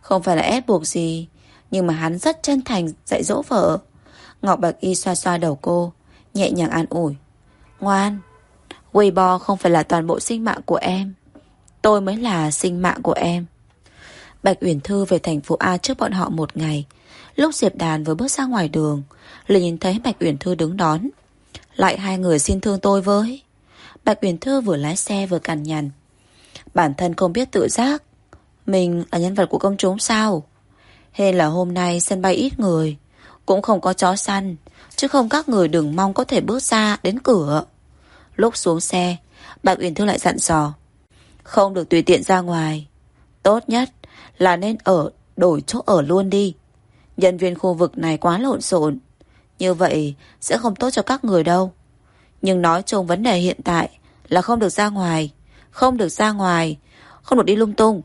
Không phải là ép buộc gì nhưng mà hắn rất chân thành dạy dỗ vợ. Ngọc Bạch Y xoa xoa đầu cô Nhẹ nhàng an ủi. Ngoan Weibo không phải là toàn bộ sinh mạng của em. Tôi mới là sinh mạng của em. Bạch Uyển Thư về thành phố A trước bọn họ một ngày. Lúc Diệp Đàn vừa bước ra ngoài đường, liền nhìn thấy Bạch Uyển Thư đứng đón. Lại hai người xin thương tôi với. Bạch Uyển Thư vừa lái xe vừa cằn nhằn. Bản thân không biết tự giác, Mình là nhân vật của công chúng sao? Hay là hôm nay sân bay ít người, Cũng không có chó săn, Chứ không các người đừng mong có thể bước ra đến cửa. Lúc xuống xe, Bạch Uyển Thư lại dặn dò. Không được tùy tiện ra ngoài Tốt nhất là nên ở, Đổi chỗ ở luôn đi Nhân viên khu vực này quá lộn xộn Như vậy sẽ không tốt cho các người đâu. Nhưng nói chung vấn đề hiện tại là không được ra ngoài. Không được ra ngoài. Không được đi lung tung.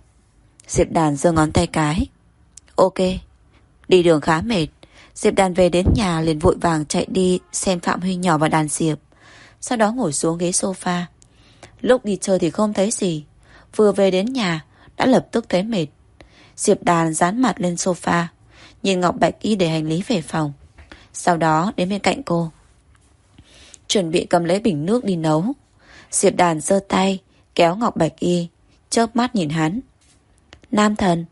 Diệp đàn giơ ngón tay cái. Ok. Đi đường khá mệt. Diệp đàn về đến nhà liền vội vàng chạy đi xem Phạm Huy nhỏ và đàn Diệp. Sau đó ngồi xuống ghế sofa. Lúc đi chơi thì không thấy gì. Vừa về đến nhà đã lập tức thấy mệt. Diệp đàn dán mặt lên sofa. Nhìn Ngọc Bạch Y để hành lý về phòng. Sau đó đến bên cạnh cô. Chuẩn bị cầm lấy bình nước đi nấu. Diệp đàn giơ tay kéo Ngọc Bạch Y chớp mắt nhìn hắn. Nam thần,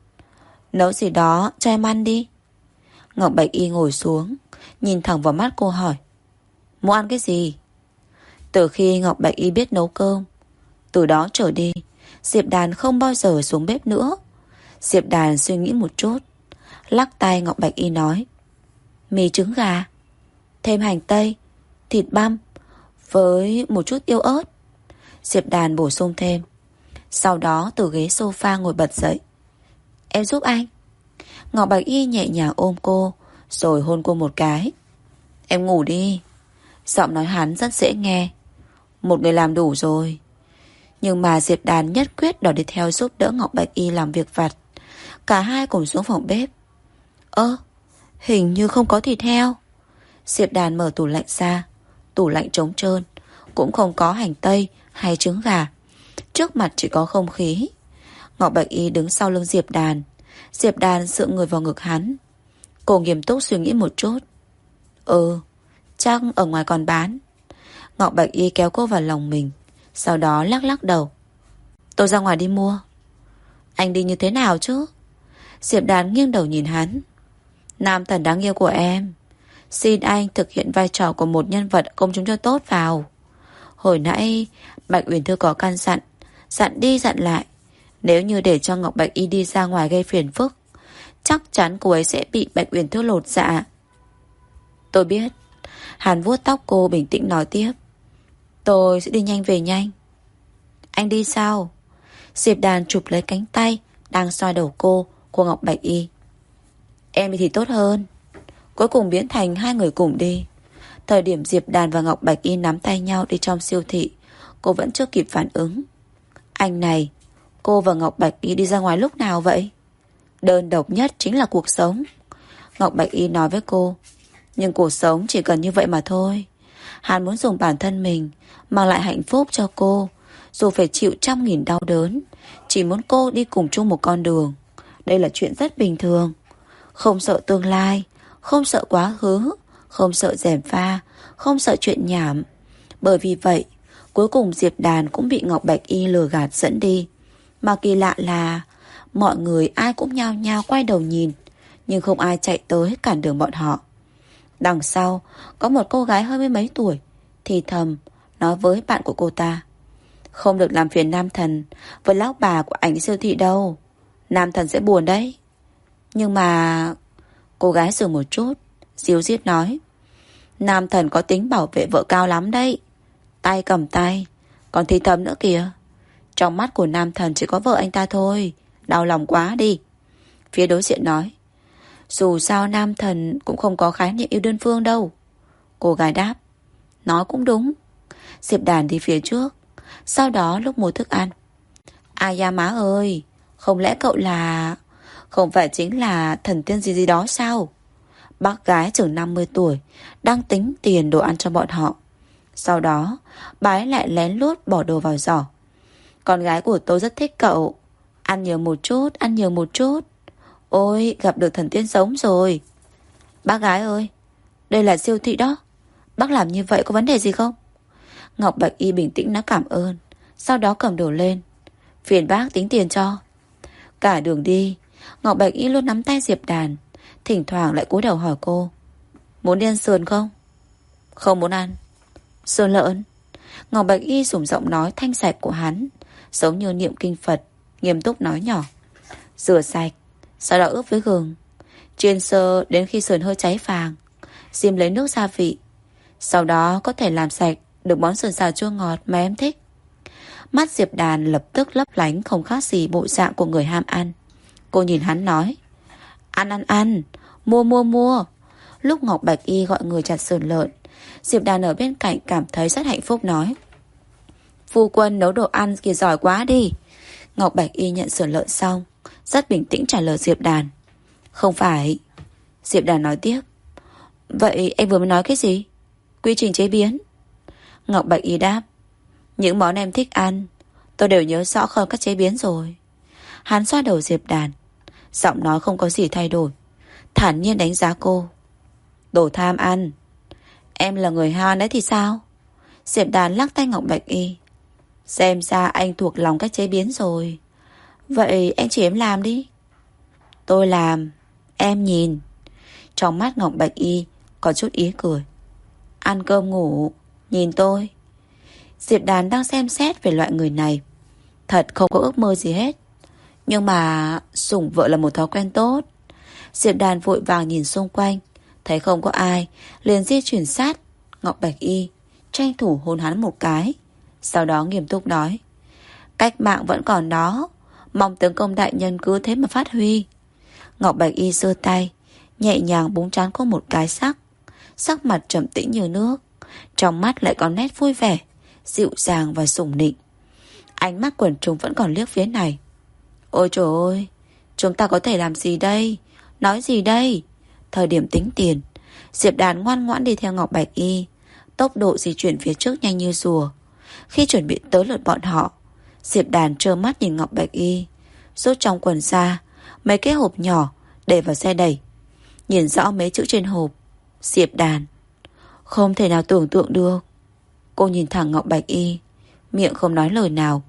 nấu gì đó cho em ăn đi. Ngọc Bạch Y ngồi xuống, nhìn thẳng vào mắt cô hỏi. Muốn ăn cái gì? Từ khi Ngọc Bạch Y biết nấu cơm, từ đó trở đi, Diệp Đàn không bao giờ xuống bếp nữa. Diệp Đàn suy nghĩ một chút, lắc tay Ngọc Bạch Y nói. Mì trứng gà, thêm hành tây, thịt băm, với một chút tiêu ớt. Diệp Đàn bổ sung thêm. Sau đó từ ghế sofa ngồi bật dậy. Em giúp anh. Ngọc Bạch Y nhẹ nhàng ôm cô, rồi hôn cô một cái. Em ngủ đi. Giọng nói hắn rất dễ nghe. Một người làm đủ rồi. Nhưng mà Diệp Đàn nhất quyết đòi đi theo giúp đỡ Ngọc Bạch Y làm việc vặt. Cả hai cùng xuống phòng bếp. Ơ, hình như không có thịt heo. Diệp Đàn mở tủ lạnh ra. Tủ lạnh trống trơn. Cũng không có hành tây hay trứng gà. Trước mặt chỉ có không khí. Ngọc Bạch Y đứng sau lưng Diệp Đàn. Diệp Đàn dựa người vào ngực hắn. Cô nghiêm túc suy nghĩ một chút. Ừ, chắc ở ngoài còn bán. Ngọc Bạch Y kéo cô vào lòng mình. Sau đó lắc lắc đầu. Tôi ra ngoài đi mua. Anh đi như thế nào chứ? Diệp Đàn nghiêng đầu nhìn hắn. Nam thần đáng yêu của em. Xin anh thực hiện vai trò của một nhân vật công chúng cho tốt vào. Hồi nãy, Bạch Uyển Thư có căn dặn. Dặn đi dặn lại. Nếu như để cho Ngọc Bạch Y đi ra ngoài gây phiền phức, chắc chắn cô ấy sẽ bị Bạch Uyển Thư lột dạ. Tôi biết. Hàn vuốt tóc cô bình tĩnh nói tiếp. Tôi sẽ đi nhanh về nhanh. Anh đi sao? Diệp đàn chụp lấy cánh tay đang xoa đầu cô của Ngọc Bạch Y. Em thì tốt hơn. Cuối cùng biến thành hai người cùng đi. Thời điểm Diệp Đàn và Ngọc Bạch Y nắm tay nhau đi trong siêu thị, cô vẫn chưa kịp phản ứng. Anh này, cô và Ngọc Bạch Y đi ra ngoài lúc nào vậy? Đơn độc nhất chính là cuộc sống. Ngọc Bạch Y nói với cô, nhưng cuộc sống chỉ cần như vậy mà thôi. Hắn muốn dùng bản thân mình mang lại hạnh phúc cho cô, dù phải chịu trăm nghìn đau đớn, chỉ muốn cô đi cùng chung một con đường. Đây là chuyện rất bình thường. Không sợ tương lai, không sợ quá khứ, không sợ rèm pha, không sợ chuyện nhảm. Bởi vì vậy, cuối cùng Diệp Đàn cũng bị Ngọc Bạch Y lừa gạt dẫn đi. Mà kỳ lạ là mọi người ai cũng nhao nhao quay đầu nhìn, nhưng không ai chạy tới cản đường bọn họ. Đằng sau, có một cô gái hơi mấy mấy tuổi, thì thầm, nói với bạn của cô ta. Không được làm phiền nam thần với lão bà của ảnh siêu thị đâu. Nam thần sẽ buồn đấy. Nhưng mà... Cô gái dừng một chút, diêu diết nói. Nam thần có tính bảo vệ vợ cao lắm đấy. Tay cầm tay, còn thì thầm nữa kìa. Trong mắt của nam thần chỉ có vợ anh ta thôi. Đau lòng quá đi. Phía đối diện nói. Dù sao nam thần cũng không có khái niệm yêu đơn phương đâu. Cô gái đáp. Nói cũng đúng. Diệp đàn đi phía trước. Sau đó lúc mua thức ăn. Ai da má ơi. Không lẽ cậu là... Không phải chính là thần tiên gì gì đó sao? Bác gái chừng 50 tuổi đang tính tiền đồ ăn cho bọn họ. Sau đó, bà ấy lại lén lút bỏ đồ vào giỏ. Con gái của tôi rất thích cậu. Ăn nhiều một chút, ăn nhiều một chút. Ôi, gặp được thần tiên sống rồi. Bác gái ơi, đây là siêu thị đó. Bác làm như vậy có vấn đề gì không? Ngọc Bạch Y bình tĩnh nói cảm ơn. Sau đó cầm đồ lên. Phiền bác tính tiền cho. Cả đường đi, Ngọc Bạch Y luôn nắm tay Diệp Đàn. Thỉnh thoảng lại cúi đầu hỏi cô Muốn đi ăn sườn không? Không muốn ăn Sườn lợn Ngọc Bạch Y sủng giọng nói thanh sạch của hắn Giống như niệm kinh Phật Nghiêm túc nói nhỏ Rửa sạch Sau đó ướp với gừng Chiên sơ đến khi sườn hơi cháy vàng Diêm lấy nước gia vị Sau đó có thể làm sạch được món sườn xào chua ngọt mà em thích. Mắt Diệp Đàn lập tức lấp lánh Không khác gì bộ dạng của người ham ăn. Cô nhìn hắn nói, Ăn ăn ăn, Mua mua mua. Lúc Ngọc Bạch Y gọi người chặt sườn lợn, Diệp Đàn ở bên cạnh cảm thấy rất hạnh phúc nói, Phu quân nấu đồ ăn kìa giỏi quá đi. Ngọc Bạch Y nhận sườn lợn xong, Rất bình tĩnh trả lời Diệp Đàn, Không phải. Diệp Đàn nói tiếp, Vậy em vừa mới nói cái gì? Quy trình chế biến? Ngọc Bạch Y đáp, Những món em thích ăn, Tôi đều nhớ rõ không các chế biến rồi. Hắn xoa đầu Diệp Đàn, Giọng nói không có gì thay đổi, Thản nhiên đánh giá cô, Đồ tham ăn, Em là người Han đấy thì sao? Diệp Đàn lắc tay Ngọc Bạch Y, Xem ra anh thuộc lòng cách chế biến rồi. Vậy anh chỉ em làm đi. Tôi làm, Em nhìn. Trong mắt Ngọc Bạch Y Có chút ý cười, Ăn cơm ngủ Nhìn tôi. Diệp Đàn đang xem xét về loại người này. Thật không có ước mơ gì hết. Nhưng mà Sủng vợ là một thói quen tốt. Diệp Đàn vội vàng nhìn xung quanh. Thấy không có ai. Liền di chuyển sát. Ngọc Bạch Y Tranh thủ hôn hắn một cái. Sau đó nghiêm túc nói. Cách mạng vẫn còn đó. Mong tướng công đại nhân cứ thế mà phát huy. Ngọc Bạch Y giơ tay. Nhẹ nhàng búng trán cô một cái sắc. Sắc mặt trầm tĩnh như nước. Trong mắt lại có nét vui vẻ, Dịu dàng và sủng nịnh. Ánh mắt quần chúng vẫn còn liếc phía này. Ôi trời ơi, Chúng ta có thể làm gì đây? Nói gì đây? Thời điểm tính tiền, Diệp đàn ngoan ngoãn đi theo Ngọc Bạch Y. Tốc độ di chuyển phía trước nhanh như rùa. Khi chuẩn bị tới lượt bọn họ, Diệp đàn trơ mắt nhìn Ngọc Bạch Y, Rút trong quần ra Mấy cái hộp nhỏ Để vào xe đẩy. Nhìn rõ mấy chữ trên hộp, Diệp đàn không thể nào tưởng tượng được. Cô nhìn thẳng Ngọc Bạch Y, Miệng không nói lời nào.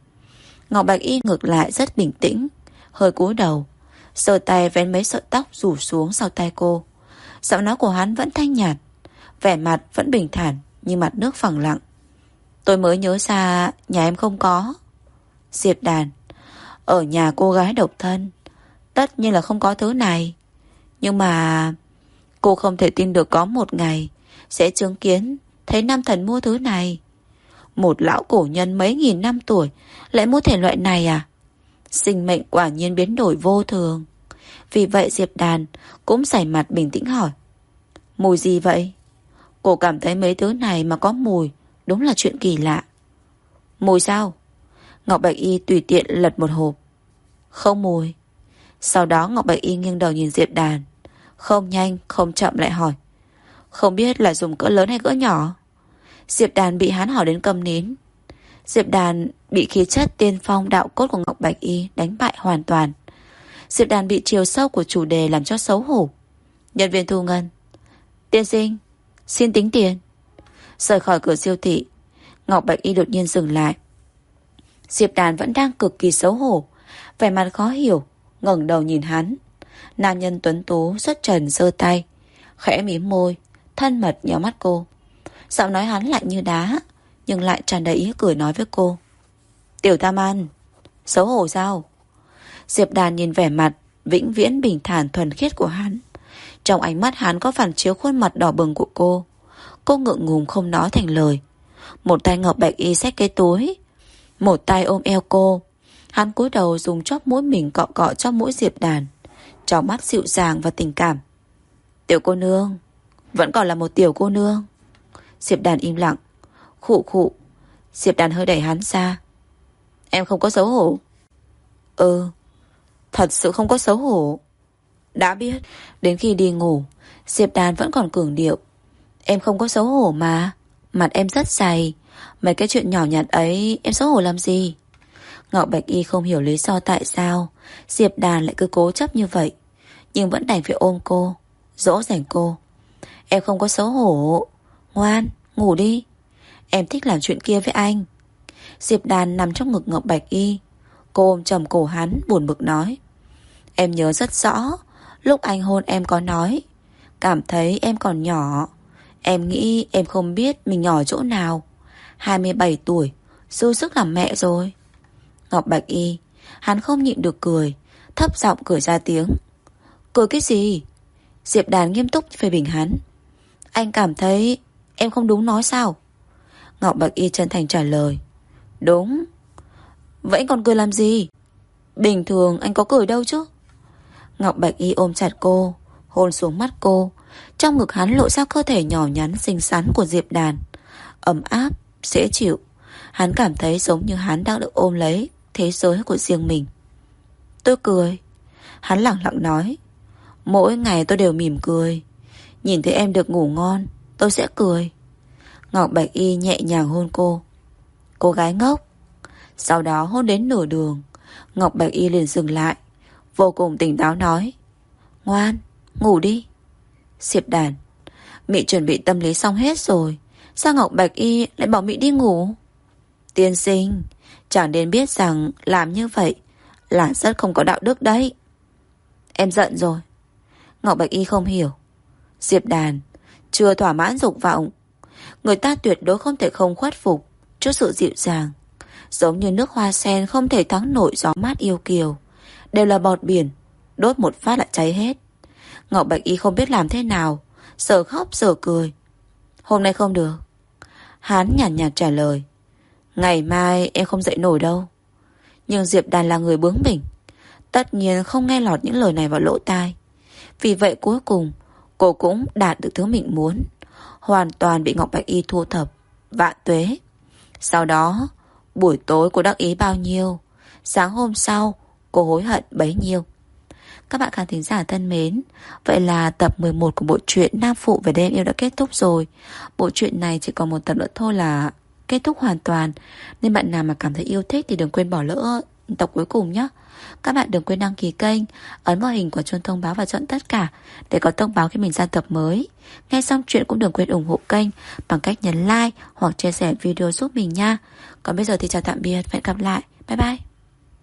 Ngọc Bạch Y ngược lại rất bình tĩnh, Hơi cúi đầu Sờ tay vén mấy sợi tóc rủ xuống sau tay cô. Giọng nói của hắn vẫn thanh nhạt, Vẻ mặt vẫn bình thản Như mặt nước phẳng lặng. Tôi mới nhớ ra nhà em không có. Diệp đàn, Ở nhà cô gái độc thân, Tất nhiên là không có thứ này. Nhưng mà Cô không thể tin được có một ngày sẽ chứng kiến, Thấy nam thần mua thứ này. Một lão cổ nhân mấy nghìn năm tuổi, Lại mua thể loại này à? Sinh mệnh quả nhiên biến đổi vô thường. Vì vậy Diệp Đàn Cũng sải mặt bình tĩnh hỏi, Mùi gì vậy? Cô cảm thấy mấy thứ này mà có mùi, Đúng là chuyện kỳ lạ. Mùi sao? Ngọc Bạch Y tùy tiện lật một hộp. Không mùi. Sau đó Ngọc Bạch Y nghiêng đầu nhìn Diệp Đàn, Không nhanh, không chậm lại hỏi không biết là dùng cỡ lớn hay cỡ nhỏ Diệp Đàn bị hắn hỏi đến cầm nín Diệp Đàn bị khí chất tiên phong đạo cốt của Ngọc Bạch Y đánh bại hoàn toàn. Diệp Đàn bị chiều sâu của chủ đề làm cho xấu hổ. Nhân viên thu ngân. Tiên sinh, xin tính tiền. Rời khỏi cửa siêu thị, Ngọc Bạch Y đột nhiên dừng lại. Diệp Đàn vẫn đang cực kỳ xấu hổ, vẻ mặt khó hiểu, ngẩng đầu nhìn hắn. Nam nhân tuấn tú xuất trần giơ tay, khẽ mím môi, thân mật nhéo mắt cô. Giọng nói hắn lạnh như đá, nhưng lại tràn đầy ý cười nói với cô. Tiểu Tam An, xấu hổ sao? Diệp Đàn nhìn vẻ mặt vĩnh viễn bình thản thuần khiết của hắn. Trong ánh mắt hắn có phản chiếu khuôn mặt đỏ bừng của cô. Cô ngượng ngùng không nói thành lời. Một tay ngọc bạch y xách cái túi. Một tay ôm eo cô. Hắn cúi đầu dùng chóp mũi mình cọ cọ cho mũi Diệp Đàn. Trong mắt dịu dàng và tình cảm. Tiểu cô nương. Vẫn còn là một tiểu cô nương. Diệp Đàn im lặng. Khụ khụ. Diệp Đàn hơi đẩy hắn ra. Em không có xấu hổ. Ừ. Thật sự không có xấu hổ. Đã biết. Đến khi đi ngủ, Diệp Đàn vẫn còn cường điệu. Em không có xấu hổ mà. Mặt em rất dày. Mấy cái chuyện nhỏ nhặt ấy em xấu hổ làm gì? Ngọc Bạch Y không hiểu lý do tại sao Diệp Đàn lại cứ cố chấp như vậy Nhưng vẫn đành phải ôm cô Dỗ dành cô Em không có xấu hổ. Ngoan, ngủ đi. Em thích làm chuyện kia với anh. Diệp Đàn nằm trong ngực Ngọc Bạch Y. Cô ôm chầm cổ hắn buồn bực nói. Em nhớ rất rõ Lúc anh hôn em có nói. Cảm thấy em còn nhỏ. Em nghĩ em không biết mình nhỏ chỗ nào. 27 tuổi Dư sức làm mẹ rồi. Ngọc Bạch Y Hắn không nhịn được cười Thấp giọng cười ra tiếng. Cười cái gì? Diệp Đàn nghiêm túc phê bình hắn. Anh cảm thấy em không đúng nói sao? Ngọc Bạch Y chân thành trả lời. Đúng. Vậy còn cười làm gì? Bình thường anh có cười đâu chứ? Ngọc Bạch Y ôm chặt cô Hôn xuống mắt cô. Trong ngực hắn lộ ra cơ thể nhỏ nhắn xinh xắn của Diệp Đàn. Ấm áp, dễ chịu. Hắn cảm thấy giống như hắn đang được ôm lấy Thế giới của riêng mình. Tôi cười. Hắn lặng lặng nói. Mỗi ngày tôi đều mỉm cười. Nhìn thấy em được ngủ ngon Tôi sẽ cười. Ngọc Bạch Y nhẹ nhàng hôn cô. Cô gái ngốc. Sau đó hôn đến nửa đường Ngọc Bạch Y liền dừng lại Vô cùng tỉnh táo nói Ngoan, ngủ đi. Diệp đàn Mị chuẩn bị tâm lý xong hết rồi Sao Ngọc Bạch Y lại bảo Mị đi ngủ? Tiên sinh Chẳng nên biết rằng làm như vậy Là rất không có đạo đức đấy. Em giận rồi. Ngọc Bạch Y không hiểu. Diệp đàn. Chưa thỏa mãn dục vọng. Người ta tuyệt đối không thể không khuất phục Trước sự dịu dàng. Giống như nước hoa sen không thể thắng nổi gió mát yêu kiều. Đều là bọt biển Đốt một phát lại cháy hết. Ngọc Bạch Y không biết làm thế nào Sở khóc sở cười. Hôm nay không được. Hán nhàn nhạt, nhạt trả lời. Ngày mai em không dậy nổi đâu. Nhưng Diệp Đàn là người bướng bỉnh. Tất nhiên không nghe lọt những lời này vào lỗ tai. Vì vậy cuối cùng Cô cũng đạt được thứ mình muốn. Hoàn toàn bị Ngọc Bạch Y thu thập. Vạn tuế. Sau đó, Buổi tối cô đắc ý bao nhiêu? Sáng hôm sau, Cô hối hận bấy nhiêu? Các bạn khán thính giả thân mến, Vậy là tập 11 của bộ truyện Nam Phụ về đêm yêu đã kết thúc rồi. Bộ truyện này chỉ còn một tập nữa thôi là kết thúc hoàn toàn. Nên bạn nào mà cảm thấy yêu thích thì đừng quên bỏ lỡ tập cuối cùng nhé. Các bạn đừng quên đăng ký kênh, Ấn vào hình của chuông thông báo và chọn tất cả Để có thông báo khi mình ra tập mới. Nghe xong chuyện cũng đừng quên ủng hộ kênh Bằng cách nhấn like hoặc chia sẻ video giúp mình nha. Còn bây giờ thì chào tạm biệt Và hẹn gặp lại. Bye bye.